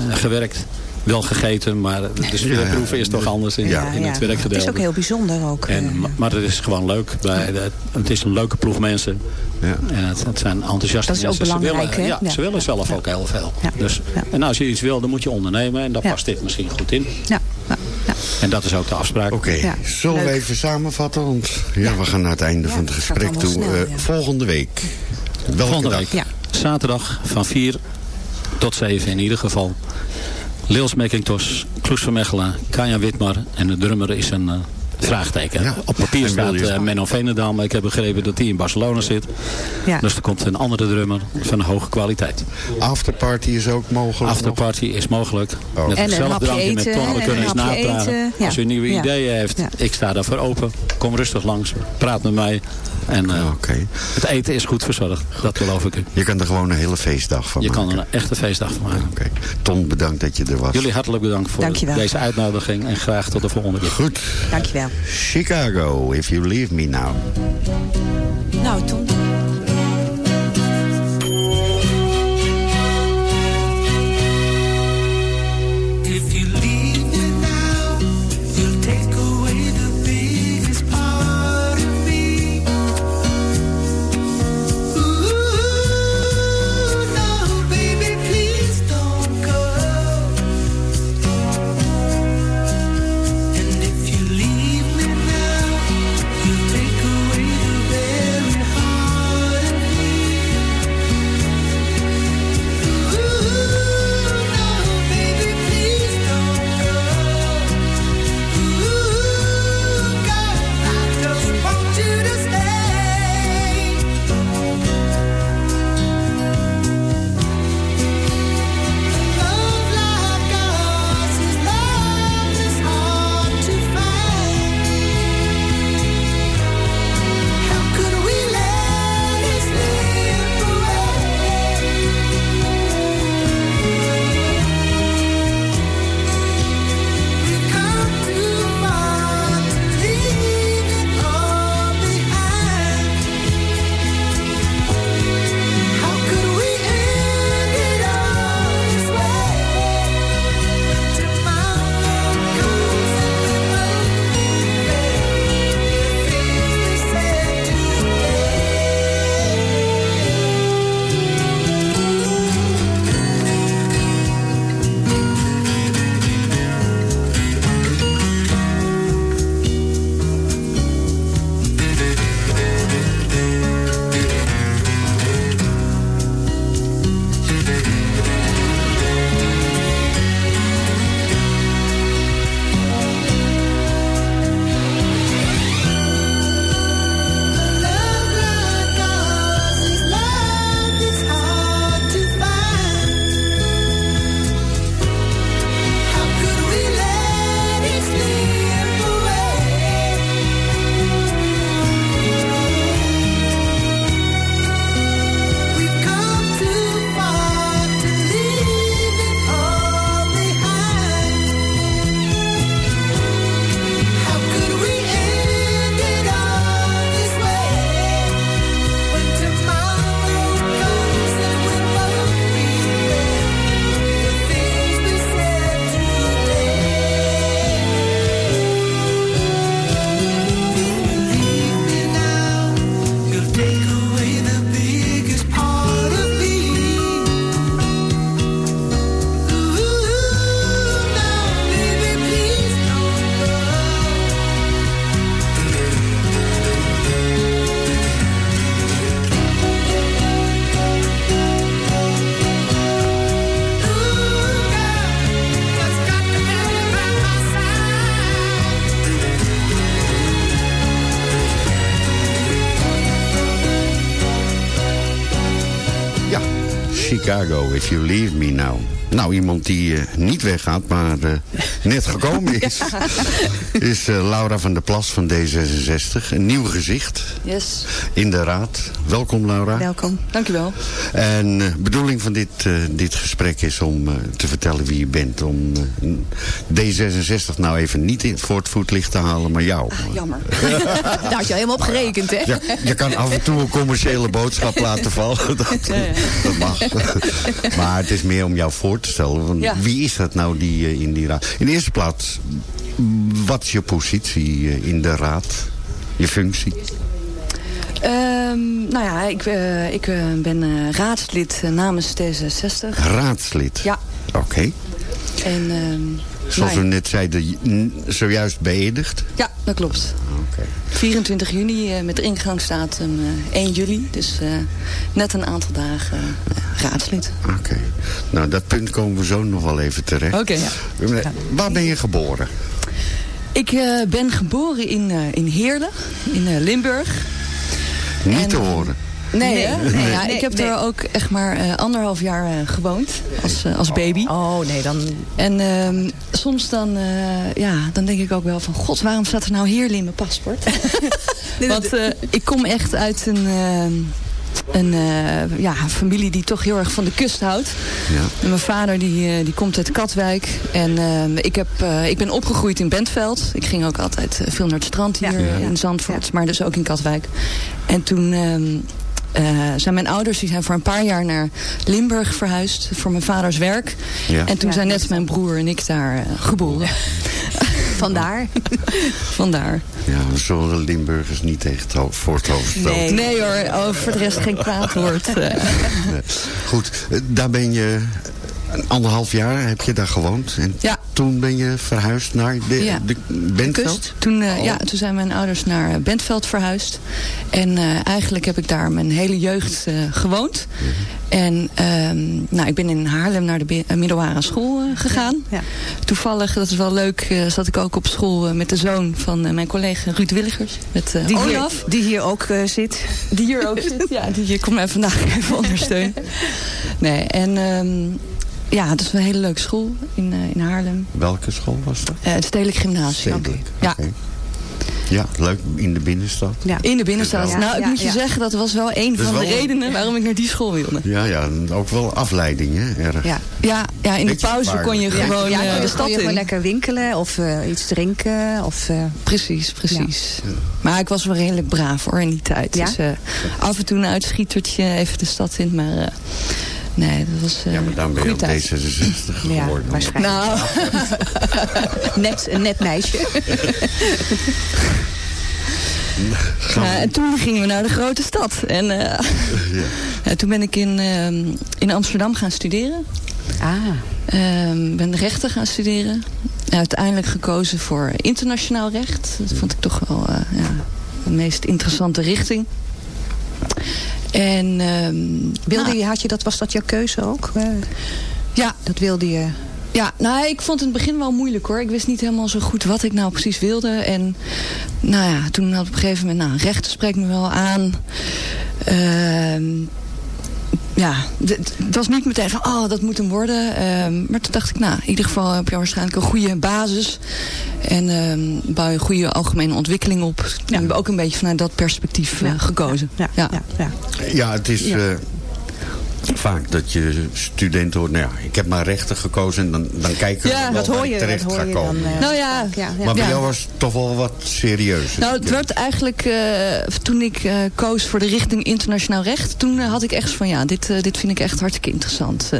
gewerkt. Wel gegeten, maar de speelproeven is toch anders in, Ja. in het Het werkgedeelte. is ook heel bijzonder ook. En, ma- maar het is gewoon leuk. Bij de, het is een leuke ploeg mensen. Ja. En het, het zijn enthousiaste Dat is ook mensen. ze belangrijk, willen, hè? ja, Ja. ze willen zelf ook heel veel. Ja. Dus, Ja. En als je iets wil, dan moet je ondernemen. En daar Ja. past dit misschien goed in. ja. En dat is ook de afspraak. Oké, Ja, zullen we even samenvatten? Want ja, we gaan naar het einde Ja, van het het gesprek toe. snel, Eh, ja. Volgende week. Welke Volgende dag? week. Zaterdag van 4 tot 7 in ieder geval. Leels McIntosh, Kloes van Mechelen, Kanja Witmar. En de drummer is een, eh, Vraagteken. Op papier staat eh, Menno Venendam. maar Ik heb begrepen dat hij in Barcelona zit. Ja. Dus er komt een andere drummer van hoge kwaliteit. Afterparty is ook mogelijk. Afterparty is mogelijk. Oh. Met En een zelf drankje met eten, Ton. We en kunnen een eens hapje napraten. eten. Ja. Als u nieuwe Ja. ideeën heeft, Ja. ik sta daarvoor open. Kom rustig langs. Praat met mij. En eh, Oké. het eten is goed verzorgd. Dat beloof ik. Je kan er gewoon een hele feestdag van Je maken. kan er een echte feestdag van maken. Oké. Ton, bedankt dat je er was. Jullie hartelijk bedankt voor Dankjewel. deze uitnodiging. En graag tot de volgende keer. Goed. Dankjewel. Chicago, if you leave me now. Nou, Tom. If you leave me now. Nou, iemand die eh, niet weggaat, maar eh, net gekomen is. Is eh, Laura van der Plas van D66. Een nieuw gezicht Yes, in de raad. Welkom Laura. Welkom. dankjewel. En de bedoeling van dit, eh, dit gesprek is om eh, te vertellen wie je bent. Om eh, D66 nou even niet in, voor het voetlicht te halen, maar jou. Jammer. Daar had je helemaal op gerekend, hè? Ja, je kan af en toe een commerciële boodschap laten vallen. Dat, dat mag. Maar het is meer om jou voor te stellen. Want Ja. Wie is dat nou die eh, in die raad? In de eerste plaats, wat is je positie eh, in de raad? Je functie? Nou ja, ik, eh, ik eh, ben eh, raadslid namens D66. Raadslid? Ja. Oké. En, ehm, Zoals nou we ja. net zeiden, zojuist beëdigd. Ja, dat klopt. Oké. 24 juni eh, met ingangsdatum eh 1 juli. Dus eh, net een aantal dagen raadslid. Oké. Nou, dat punt komen we zo nog wel even terecht. Oké, ja. Waar ben je geboren? Ik eh, ben geboren in, eh, in Heerlen, in eh, Limburg. Niet En- te horen. Nee, hè? Nee, Nee, ja, nee, ik heb nee. er ook echt maar eh, anderhalf jaar eh, gewoond als, eh, als baby. Oh nee, dan... En ehm, soms dan, eh, ja, dan denk ik ook wel van... God, waarom staat er nou Heerlen in mijn paspoort? Want eh, ik kom echt uit een... ehm, een eh, ja, familie die toch heel erg van de kust houdt. Ja. En mijn vader die, eh, die komt uit Katwijk. En ehm, ik, heb, eh, ik ben opgegroeid in Bentveld. Ik ging ook altijd eh, veel naar het strand hier eh, Ja. in Zandvoort. Maar dus ook in Katwijk. En toen eh, zijn mijn ouders die zijn voor een paar jaar naar Limburg verhuisd. Voor mijn vaders werk. Ja. En toen Ja, zijn net mijn broer en ik daar eh, geboren. Vandaar. Vandaar. Ja, we zullen de Limburgers niet tegen het hoofd, voor het hoofd stoten. Nee. Nee hoor, oh, voor de rest geen kwaad woord. eh. Nee. Goed, daar ben je een anderhalf jaar heb je daar gewoond. En Ja. toen ben je verhuisd naar de, Ja. de Bentveld? Toen, eh, Oh. ja, toen zijn mijn ouders naar eh, Bentveld verhuisd. En eh, eigenlijk heb ik daar mijn hele jeugd eh, gewoond. En ehm, nou, ik ben in Haarlem naar de middelbare school gegaan. Ja. Toevallig, dat is wel leuk, eh, zat ik ook op school met de zoon van mijn collega Ruud Willigers. Met eh, Die hier, Olaf. die hier ook eh, zit. Die hier ook zit. Ja, die hier komt mij vandaag even ondersteunen. Nee, en ehm, ja, het is een hele leuke school in, eh, in Haarlem. Welke school was dat? Eh, het Stedelijk Gymnasium. Stedelijk, Ja. Ja, leuk in de binnenstad. Ja. In de binnenstad. Ja, nou, ik ja, moet je ja. zeggen, dat was wel een Dat is van de redenen waarom ik naar die school wilde. Ja, ja, ook wel afleiding, hè, erg. Ja. Ja, ja in de pauze kon je gewoon ja, eh, de kon stad je gewoon lekker winkelen of eh, iets drinken. Of, eh, Precies, precies. Maar ik was wel redelijk braaf hoor in die tijd. Ja? Dus eh, af en toe een uitschietertje even de stad in. Maar eh, nee, dat was eh Ja, maar dan ben je ook tijd. D66 ja, geworden. waarschijnlijk. Nou, Net, een net meisje. ja, en toen gingen we naar de grote stad. En eh, ja, toen ben ik in, ehm, in Amsterdam gaan studeren. Ah, Ehm ben rechten gaan studeren. Uiteindelijk gekozen voor internationaal recht. Dat vond ik toch wel eh, ja, de meest interessante richting. En ehm, wilde nou, je, had je dat, was dat jouw keuze ook? Eh, ja, dat wilde je... ja, nou ik vond het in het begin wel moeilijk hoor. Ik wist niet helemaal zo goed wat ik nou precies wilde. En nou ja, toen had op een gegeven moment, nou rechten spreekt me wel aan. Ehm ja, het was niet meteen van, oh, dat moet hem worden. Ehm, maar toen dacht ik, nou, in ieder geval heb je waarschijnlijk een goede basis. En ehm, bouw je een goede algemene ontwikkeling op. Ik heb ook een beetje vanuit dat perspectief eh, gekozen. Ja, ja. ja, Ja, het is eh, vaak dat je studenten hoort... Nou ja, ik heb maar rechten gekozen en dan, dan kijken Ja, we dat wel hoor je, ik terecht dat hoor ga je komen. dan, Nou ja, vaak, ja, ja. Maar bij Ja. jou was het toch wel wat serieus. Nou, het werd eigenlijk, eh, toen ik eh, koos voor de richting internationaal recht, toen eh, had ik echt van, ja, dit, dit vind ik echt hartstikke interessant. Eh,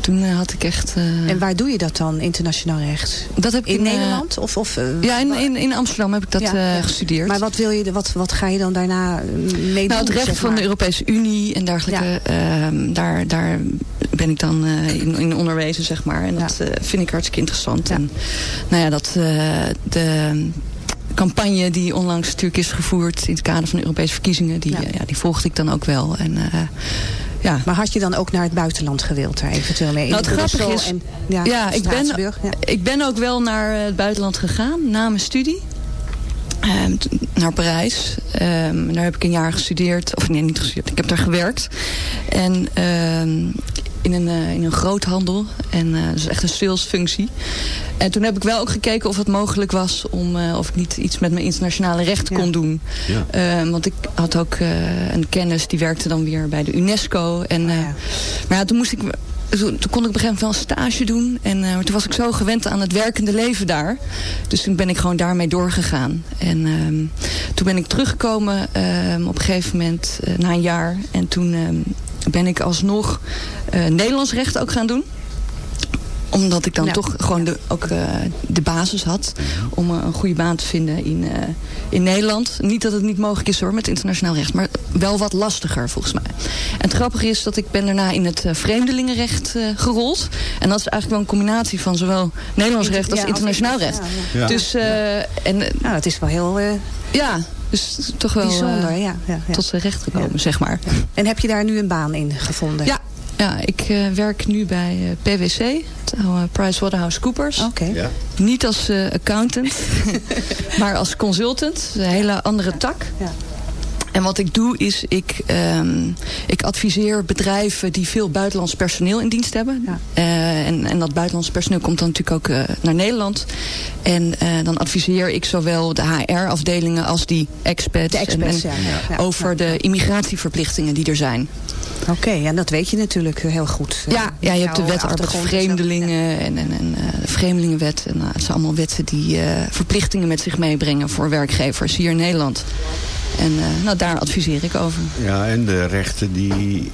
Toen had ik echt... eh, En waar doe je dat dan, internationaal recht? dat heb ik In Nederland? Of, of, ja, in, in, in Amsterdam heb ik dat eh, gestudeerd. Maar wat, wil je, wat, wat ga je dan daarna mee Nou, het doen, recht zeg van maar? de Europese Unie en dergelijke, ehm, daar, daar ben ik dan eh, in, in onderwezen, zeg maar. En dat eh, vind ik hartstikke interessant. En nou ja, dat eh, de campagne die onlangs natuurlijk is gevoerd in het kader van de Europese verkiezingen, die, Ja. ja, die volgde ik dan ook wel. En ja. Maar had je dan ook naar het buitenland gewild daar eventueel mee? In Nou, het grappige is, en, ja, ja, ik ben, ja. ik ben ook wel naar het buitenland gegaan na mijn studie. Ehm, naar Parijs. Ehm, daar heb ik een jaar gestudeerd. Of nee, niet gestudeerd. Ik heb daar gewerkt. En ehm, in een, eh, in een groothandel. En eh dus echt een salesfunctie. En toen heb ik wel ook gekeken of het mogelijk was om eh, of ik niet iets met mijn internationale recht kon doen. Ja. Want ik had ook een kennis die werkte dan weer bij de UNESCO. En, Maar ja, toen moest ik. Toen, kon ik op een gegeven moment stage doen. En eh, toen was ik zo gewend aan het werkende leven daar. Dus toen ben ik gewoon daarmee doorgegaan. En ehm, toen ben ik teruggekomen ehm, op een gegeven moment eh, na een jaar. En toen ehm, ben ik alsnog eh, Nederlands recht ook gaan doen omdat ik dan Ja. toch gewoon de, ook eh, de basis had om eh, een goede baan te vinden in, eh, in Nederland. Niet dat het niet mogelijk is hoor met internationaal recht, maar wel wat lastiger volgens mij. En het grappige is dat ik ben daarna in het vreemdelingenrecht gerold. En dat is eigenlijk wel een combinatie van zowel Nederlands recht als Ja, internationaal recht. ja. Dus, eh, en, Nou, het is wel heel eh, ja, dus toch wel bijzonder. ja, ja, ja. tot zijn recht gekomen, zeg maar. En heb je daar nu een baan in gevonden? Ja, Ja, ik eh, werk nu bij eh, PwC, het oude PricewaterhouseCoopers. Oké. Ja. Niet als eh, accountant, maar als consultant. Een hele andere tak. Ja. En wat ik doe is, ik, ehm, ik adviseer bedrijven die veel buitenlands personeel in dienst hebben. Ja. Eh, en, en dat buitenlands personeel komt dan natuurlijk ook eh, naar Nederland. En eh, dan adviseer ik zowel de HR-afdelingen als die expats. De expats, en, en ja, ja. Ja. over de immigratieverplichtingen die er zijn. Oké, en dat weet je natuurlijk heel goed. Ja, ja je hebt de wet achtergrond en zo. arbeidsvreemdelingen en, en, en eh, de vreemdelingenwet. En, nou, het zijn allemaal wetten die eh, verplichtingen met zich meebrengen voor werkgevers hier in Nederland. En eh, nou, daar adviseer ik over. Ja, en de rechten die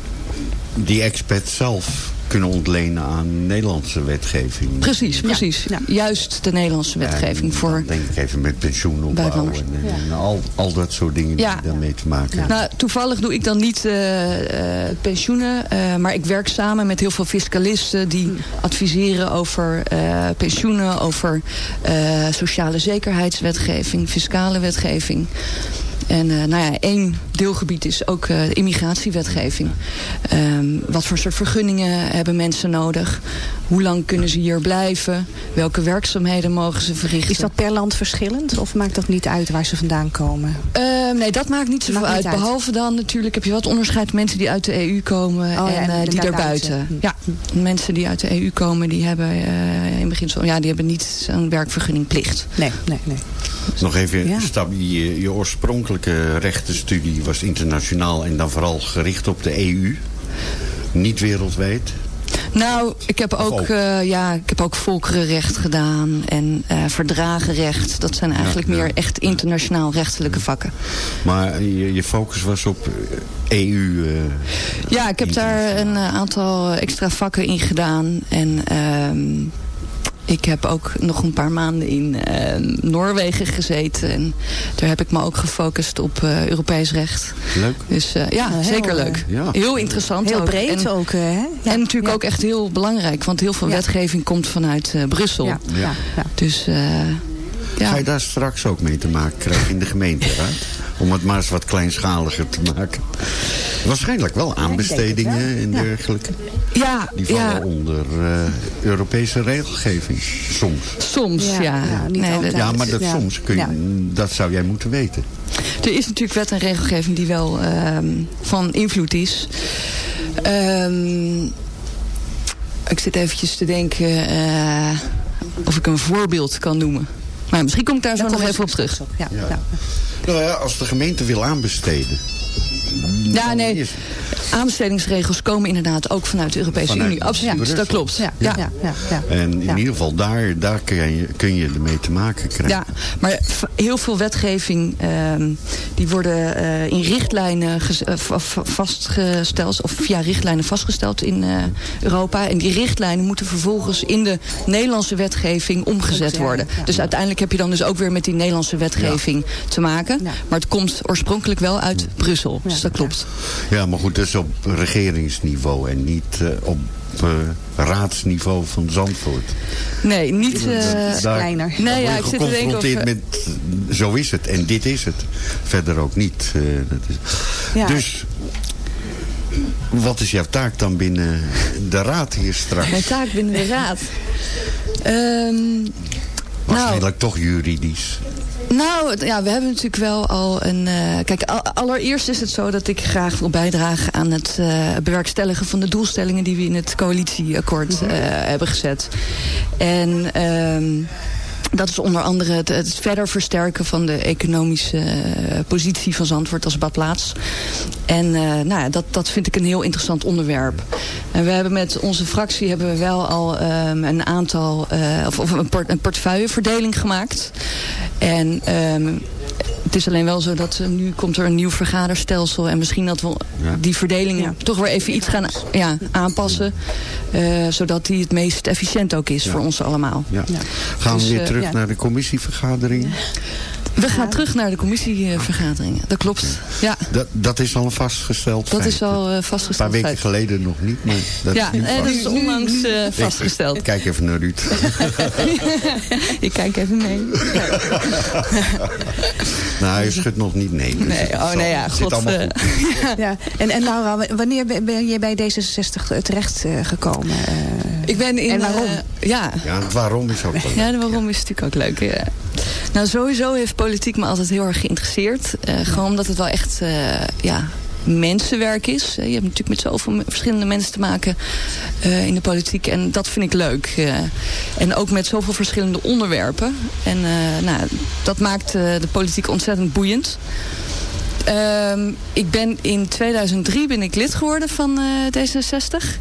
die expats zelf kunnen ontlenen aan Nederlandse wetgeving. Precies, precies. Juist de Nederlandse wetgeving En voor... denk ik even met pensioenopbouw en, en, al, al dat soort dingen Ja. die daarmee te maken hebben. Nou, toevallig doe ik dan niet eh, eh, pensioenen. eh, maar ik werk samen met heel veel fiscalisten die adviseren over eh, pensioenen, over eh, sociale zekerheidswetgeving, fiscale wetgeving. En eh, nou ja, één deelgebied is ook eh, de immigratiewetgeving. Ehm, wat voor soort vergunningen hebben mensen nodig? Hoe lang kunnen ze hier blijven? Welke werkzaamheden mogen ze verrichten? Is dat per land verschillend? Of maakt dat niet uit waar ze vandaan komen? Ehm, nee, dat maakt niet zoveel Maakt uit. niet uit. Behalve dan natuurlijk heb je wat onderscheid mensen die uit de EU komen Oh ja, en eh, die daarbuiten. daarbuiten. Ja, mensen die uit de EU komen, die hebben eh, in beginsel, ja, die hebben niet zo'n werkvergunningplicht. Nee, nee, nee. Nog even, Ja. Stab, je, je oorspronkelijke rechtenstudie was internationaal en dan vooral gericht op de EU. Niet wereldwijd. Nou, ik heb ook, ook? eh, ja, ik heb ook volkerenrecht gedaan en eh, verdragenrecht. Dat zijn eigenlijk Ja, ja. meer echt internationaal rechtelijke vakken. Maar je, je focus was op EU. eh, Ja, ik heb daar een aantal extra vakken in gedaan. En ehm, ik heb ook nog een paar maanden in ehm, Noorwegen gezeten. En daar heb ik me ook gefocust op eh, Europees recht. leuk. Dus eh, ja, zeker eh, leuk. ja. Heel interessant Heel ook. breed en, ook, eh, hè? Ja, en natuurlijk ja. ook echt heel belangrijk. Want heel veel Ja. wetgeving komt vanuit eh, Brussel. Ja, ja. Ja. ja. Dus eh, ja. Ga je daar straks ook mee te maken krijgen in de gemeenteraad? Om het maar eens wat kleinschaliger te maken. Waarschijnlijk wel aanbestedingen wel, en dergelijke. ja, Die vallen ja, onder eh, Europese regelgeving. Soms. soms ja. Ja, ja, niet Nee, altijd. dat- Ja, maar dat Ja. soms kun je, Ja. dat zou jij moeten weten. Er is natuurlijk wet en regelgeving die wel ehm, van invloed is. Ehm, ik zit eventjes te denken eh, of ik een voorbeeld kan noemen. Maar misschien kom ik daar zo nog even op terug. Ja, Ja. ja. Nou ja, als de gemeente wil aanbesteden. Ja, nee. Aanbestedingsregels komen inderdaad ook vanuit de Europese Vanuit Unie. Absoluut, Brussel. dat klopt. Ja, Ja. ja, ja, ja. En in Ja. ieder geval daar, daar kun, je, kun je ermee te maken krijgen. Ja, maar heel veel wetgeving ehm, die worden eh, in richtlijnen eh, va- va- vastgesteld of via richtlijnen vastgesteld in eh, Europa. En die richtlijnen moeten vervolgens in de Nederlandse wetgeving omgezet worden. Dus uiteindelijk heb je dan dus ook weer met die Nederlandse wetgeving te maken. Ja. Maar het komt oorspronkelijk wel uit Brussel. Ja, Dus dat klopt. Ja, maar goed, dat is op regeringsniveau en niet eh, op eh, raadsniveau van Zandvoort. Nee, niet... Daar- kleiner. Nee, ja, ik zit te denken of... geconfronteerd met, zo is het en dit is het. Verder ook niet. dat is. Ja. Dus, wat is jouw taak dan binnen de raad hier straks? Mijn taak binnen de raad. Ehm, nou, Waarschijnlijk toch juridisch. Nou, ja, we hebben natuurlijk wel al een... eh, kijk, al- allereerst is het zo dat ik graag wil bijdragen aan het eh, bewerkstelligen van de doelstellingen die we in het coalitieakkoord eh, hebben gezet. En ehm, dat is onder andere het, verder versterken van de economische eh, positie van Zandvoort als badplaats. En eh, nou ja, dat, dat vind ik een heel interessant onderwerp. En we hebben met onze fractie hebben we wel al ehm, een aantal, eh, of, een portefeuilleverdeling gemaakt. En ehm, het is alleen wel zo dat eh, nu komt er een nieuw vergaderstelsel. En misschien dat we Ja. die verdeling Ja. toch weer even iets gaan ja, aanpassen. eh, zodat die het meest efficiënt ook is voor ons allemaal. Ja. Ja. Gaan we Dus, weer eh, terug ja. naar de commissievergadering? We gaan terug naar de commissievergaderingen. Dat klopt. Ja, Dat, dat is al een vastgesteld dat feit. is al eh, Een vastgesteld. paar weken feit. geleden nog niet, maar dat ja, is nu dat is onlangs eh, Ik- vastgesteld. Ik, kijk even naar Ruud. Ik kijk even mee. nou, hij schudt nog niet nee. dus Nee, het oh zal- nee, ja, het zit god. allemaal eh, goed. Ja. En, en Laura, wanneer ben- je bij D66 terecht gekomen? ik ben in... En waarom? ja, Ja, het waarom is ook wel Ja, de waarom is natuurlijk ook leuk. Ja. Nou, sowieso heeft politiek me altijd heel erg geïnteresseerd. Eh, gewoon omdat het wel echt eh, ja, mensenwerk is. Eh, Je hebt natuurlijk met zoveel verschillende mensen te maken in de politiek. En dat vind ik leuk. En ook met zoveel verschillende onderwerpen. En nou, dat maakt de politiek ontzettend boeiend. Ehm, ik ben in 2003 ben ik lid geworden van eh, D66.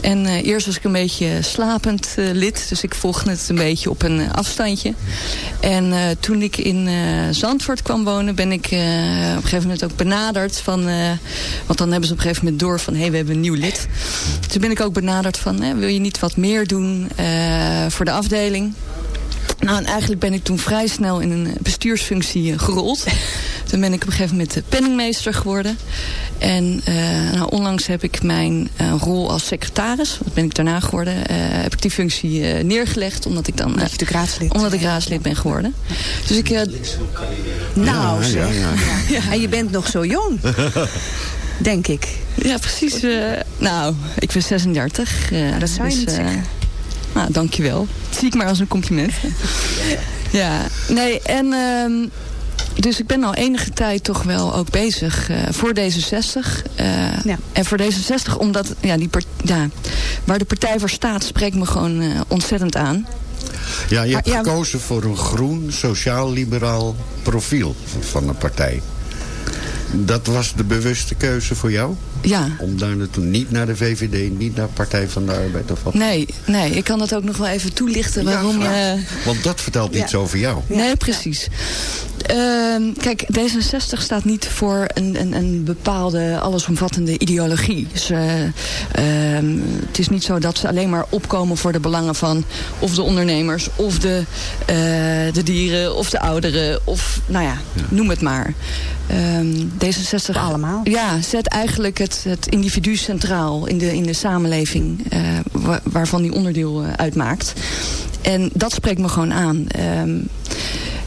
En eh, eerst was ik een beetje slapend eh, lid. Dus ik volgde het een beetje op een afstandje. En toen ik in Zandvoort kwam wonen... ben ik op een gegeven moment ook benaderd van... want dan hebben ze op een gegeven moment door van... hé, hey, we hebben een nieuw lid. Toen ben ik ook benaderd van... Wil je niet wat meer doen voor de afdeling... Nou, en eigenlijk ben ik toen vrij snel in een bestuursfunctie eh, gerold. Toen ben ik op een gegeven moment eh, penningmeester geworden. En eh, nou, onlangs heb ik mijn eh, rol als secretaris, wat ben ik daarna geworden, eh, heb ik die functie eh, neergelegd. Omdat ik dan. Omdat natuurlijk raadslid Omdat ik raadslid ben geworden. Dus ik. Nou, Ja, zeg. ja, ja. En je bent nog zo jong. Denk ik. ja, precies. nou, ik ben 36. eh, dat zou je niet eh, zeggen. Nou, dankjewel. Dat zie ik maar als een compliment. ja, nee, en... ehm, dus ik ben al enige tijd toch wel ook bezig eh, voor D66. eh, Ja. En voor D66 omdat ja, die part- ja, waar de partij voor staat spreekt me gewoon eh, ontzettend aan. Ja, je hebt Maar ja, gekozen voor een groen, sociaal-liberaal profiel van de partij. Dat was de bewuste keuze voor jou? Ja, Om daar naartoe, niet naar de VVD, niet naar Partij van de Arbeid of wat? nee, nee, ik kan dat ook nog wel even toelichten waarom... eh, Want dat vertelt iets over jou. Nee, precies. Ehm, kijk, D66 staat niet voor een, een, een bepaalde allesomvattende ideologie. Dus, eh, ehm, het is niet zo dat ze alleen maar opkomen voor de belangen van of de ondernemers, of de, eh, de dieren, of de ouderen, of nou ja, noem het maar. Ehm, D66 allemaal. Ja, zet eigenlijk het, het individu centraal in de, in de samenleving eh, wa- waarvan die onderdeel uitmaakt. En dat spreekt me gewoon aan.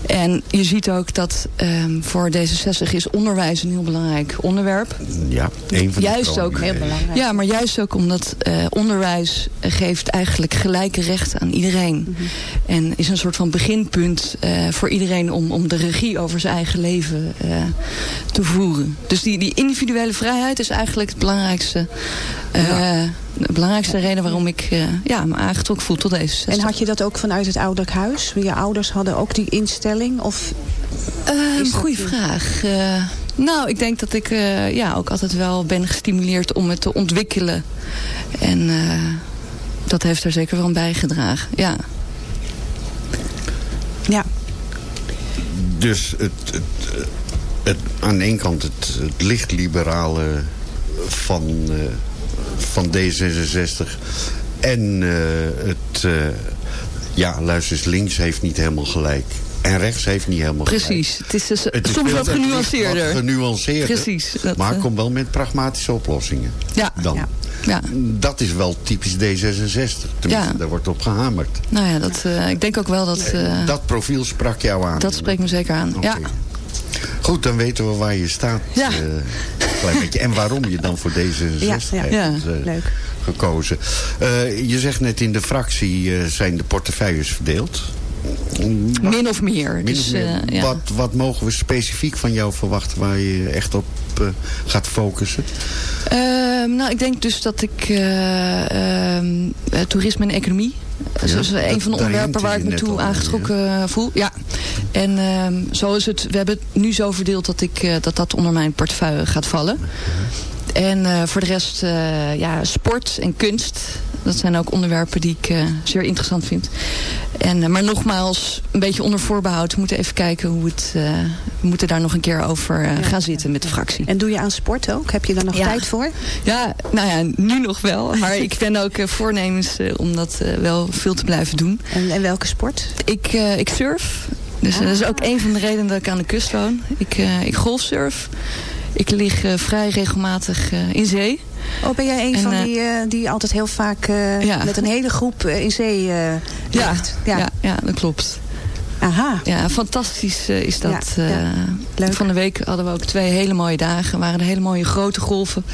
En je ziet ook dat ehm, voor D66 is onderwijs een heel belangrijk onderwerp. Ja, een van de Juist ook. Heel belangrijk. Ja, maar juist ook omdat eh, onderwijs geeft eigenlijk gelijke rechten aan iedereen. En is een soort van beginpunt eh, voor iedereen om, om de regie over zijn eigen leven eh, te voeren. Dus die, die individuele vrijheid is eigenlijk het belangrijkste, eh, de belangrijkste reden waarom ik eh, ja, me aangetrokken voel tot deze. En had je dat ook vanuit het ouderlijk huis? Je ouders hadden ook die instelling? Of goede die- vraag. Eh, nou, ik denk dat ik eh, ja, ook altijd wel ben gestimuleerd om het te ontwikkelen. En eh, dat heeft er zeker wel aan bijgedragen. Ja. ja, Dus het, het, het, aan de ene kant het, het lichtliberale van, eh, van D66. En eh, het... eh, ja, luister eens, links heeft niet helemaal gelijk. En rechts heeft niet helemaal gelijk. Precies. Het is dus Het is soms wat genuanceerder. Wat genuanceerder. Precies, dat, maar eh, komt wel met pragmatische oplossingen. Ja. Dan. Ja. Ja. Dat is wel typisch D66. Tenminste, Ja. daar wordt op gehamerd. Nou ja, dat, eh, ik denk ook wel dat... eh, Dat profiel sprak jou aan. dat spreekt me zeker aan. Ja. Goed, dan weten we waar je staat. Ja. eh, een klein beetje. En waarom je dan voor D66 Ja, ja. hebt Ja. eh, leuk. gekozen. Eh, je zegt net in de fractie zijn de portefeuilles verdeeld. Min of meer. Min dus, of meer. eh, ja. wat, wat mogen we specifiek van jou verwachten waar je echt op eh, gaat focussen? Ehm, nou, ik denk dus dat ik eh, ehm, eh, toerisme en economie. Dat Ja, is een van de onderwerpen waar ik me toe aangetrokken voel. Ja. En ehm, zo is het. We hebben het nu zo verdeeld dat ik dat, dat onder mijn portefeuille gaat vallen. En voor de rest, ja, sport en kunst. Dat zijn ook onderwerpen die ik eh, zeer interessant vind. En, eh, maar nogmaals, een beetje onder voorbehoud. We moeten even kijken hoe het... eh, we moeten daar nog een keer over gaan zitten met de fractie. En doe je aan sport ook? Heb je daar nog Ja. tijd voor? Ja, nou ja, nu nog wel. Maar ik ben ook voornemens om dat wel veel te blijven doen. En, en welke sport? Ik, ik surf. Dus dat is ook een van de redenen dat ik aan de kust woon. Ik, ik golfsurf. Ik lig vrij regelmatig in zee. Oh, ben jij een En, van eh, die, eh, die altijd heel vaak eh, Ja. met een hele groep in zee eh Ja, ligt? ja. Ja, dat klopt. Aha. Ja, fantastisch is dat. Ja, ja. eh. Leuk. Van de week hadden we ook twee hele mooie dagen. waren er hele mooie grote golven.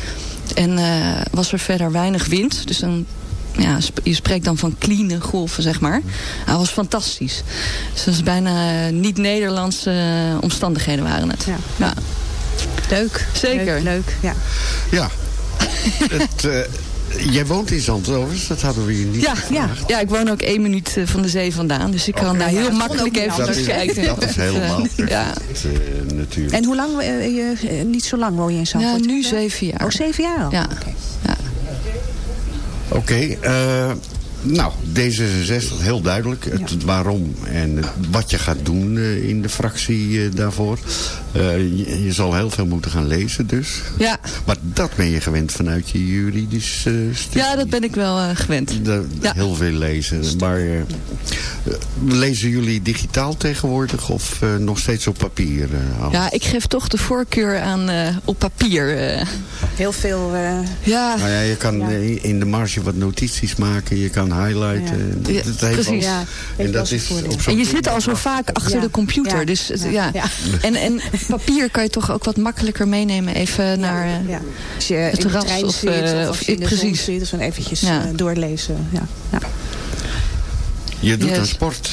En eh, was er verder weinig wind. Dus dan, ja, sp- je spreekt dan van clean golven, zeg maar. Dat was fantastisch. Dus dat is bijna niet Nederlandse eh, omstandigheden waren het. Ja. Ja. Leuk. Zeker. Leuk, leuk, ja. Ja. Het, eh, jij woont in Zandovers, dat hadden we je niet Ja, ja. gevraagd. ja, ik woon ook één minuut eh, van de zee vandaan. Dus ik kan daar ja, heel makkelijk even naar kijken. dat is helemaal ja. eh, natuurlijk. En hoe lang, je, niet zo lang woon je in ja, Zandvoort? nu zeven jaar. Oh, zeven jaar al? Ja. Oké. ja. Oké, eh, nou, D66 heel duidelijk. Het waarom en het wat je gaat doen eh, in de fractie daarvoor. Eh, je, je zal heel veel moeten gaan lezen dus. Ja. Maar dat ben je gewend vanuit je juridisch eh studie. ja, dat ben ik wel eh, gewend. De- Ja. Heel veel lezen. Maar eh, lezen jullie digitaal tegenwoordig of eh, nog steeds op papier? Ja, ik geef toch de voorkeur aan eh, op papier. eh. Heel veel... eh, ja, Nou ja, je kan Ja. in de marge wat notities maken. Je kan highlighten. Ja. Dat heeft precies. en dat is op en je zit al zo vaak achter Ja. de computer. Ja. Dus het- Ja. ja. Ja. En, en papier kan je toch ook wat makkelijker meenemen. Even naar... eh, ja. Als je het in de terras trein of, zit eh, of of in de precies. zon zit. Dus dan eventjes Ja. eh, doorlezen. Ja. Ja. Je doet Yes. aan sport,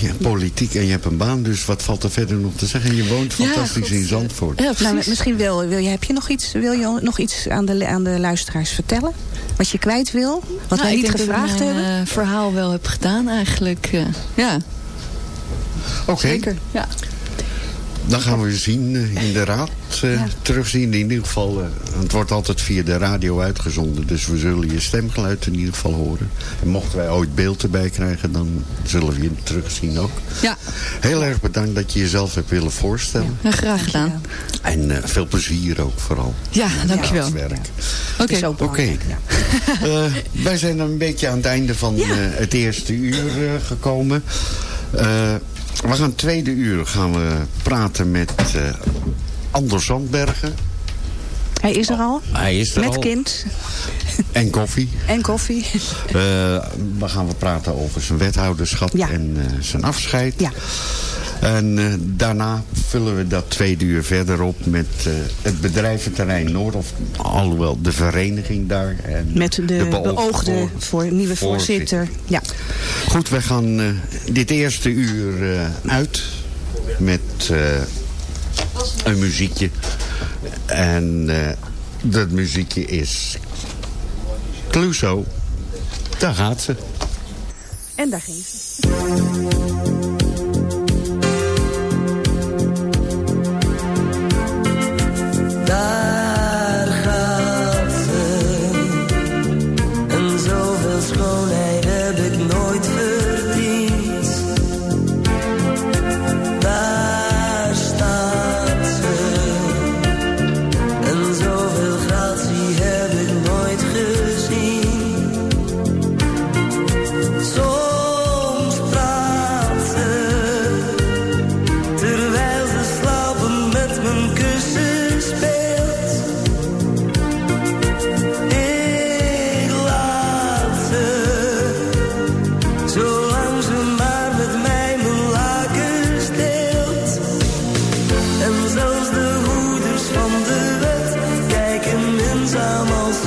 je hebt politiek en je hebt een baan. Dus wat valt er verder nog te zeggen? Je woont fantastisch in Zandvoort. Ja, Nou, misschien wil, wil je, heb je nog iets, wil je nog iets aan de, aan de luisteraars vertellen? Wat je kwijt wil? Wat Nou, wij ik niet denk dat ik gevraagd mijn, hebben? eh, verhaal wel heb gedaan eigenlijk. eh. ja, Oké, zeker. Ja. Dan gaan we zien eh, in de raad eh, terugzien. In ieder geval, eh, het wordt altijd via de radio uitgezonden. Dus we zullen je stemgeluid in ieder geval horen. En mochten wij ooit beeld erbij krijgen, dan zullen we je terugzien ook. Ja. Heel erg bedankt dat je jezelf hebt willen voorstellen. Ja, graag gedaan. En veel plezier ook vooral. Ja, dankjewel. Het werk. Oké. Ja. Eh, wij zijn een beetje aan het einde van eh, het eerste uur eh, gekomen. We gaan tweede uur gaan we praten met eh, Anders Zandbergen. Hij is er al. Hij is er Met al. kind. En koffie. En koffie. Eh, we gaan we praten over zijn wethouderschap Ja. en eh, zijn afscheid. Ja. En eh, daarna vullen we dat tweede uur verder op met eh, het bedrijventerrein Noord. Of alhoewel de vereniging daar. En Met de, beoogde voor- voor, nieuwe voorzitter. Ja. Goed, we gaan eh, dit eerste uur uit met een muziekje. En dat muziekje is Cluso. Daar gaat ze. En daar ging ze.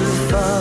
Minzaam als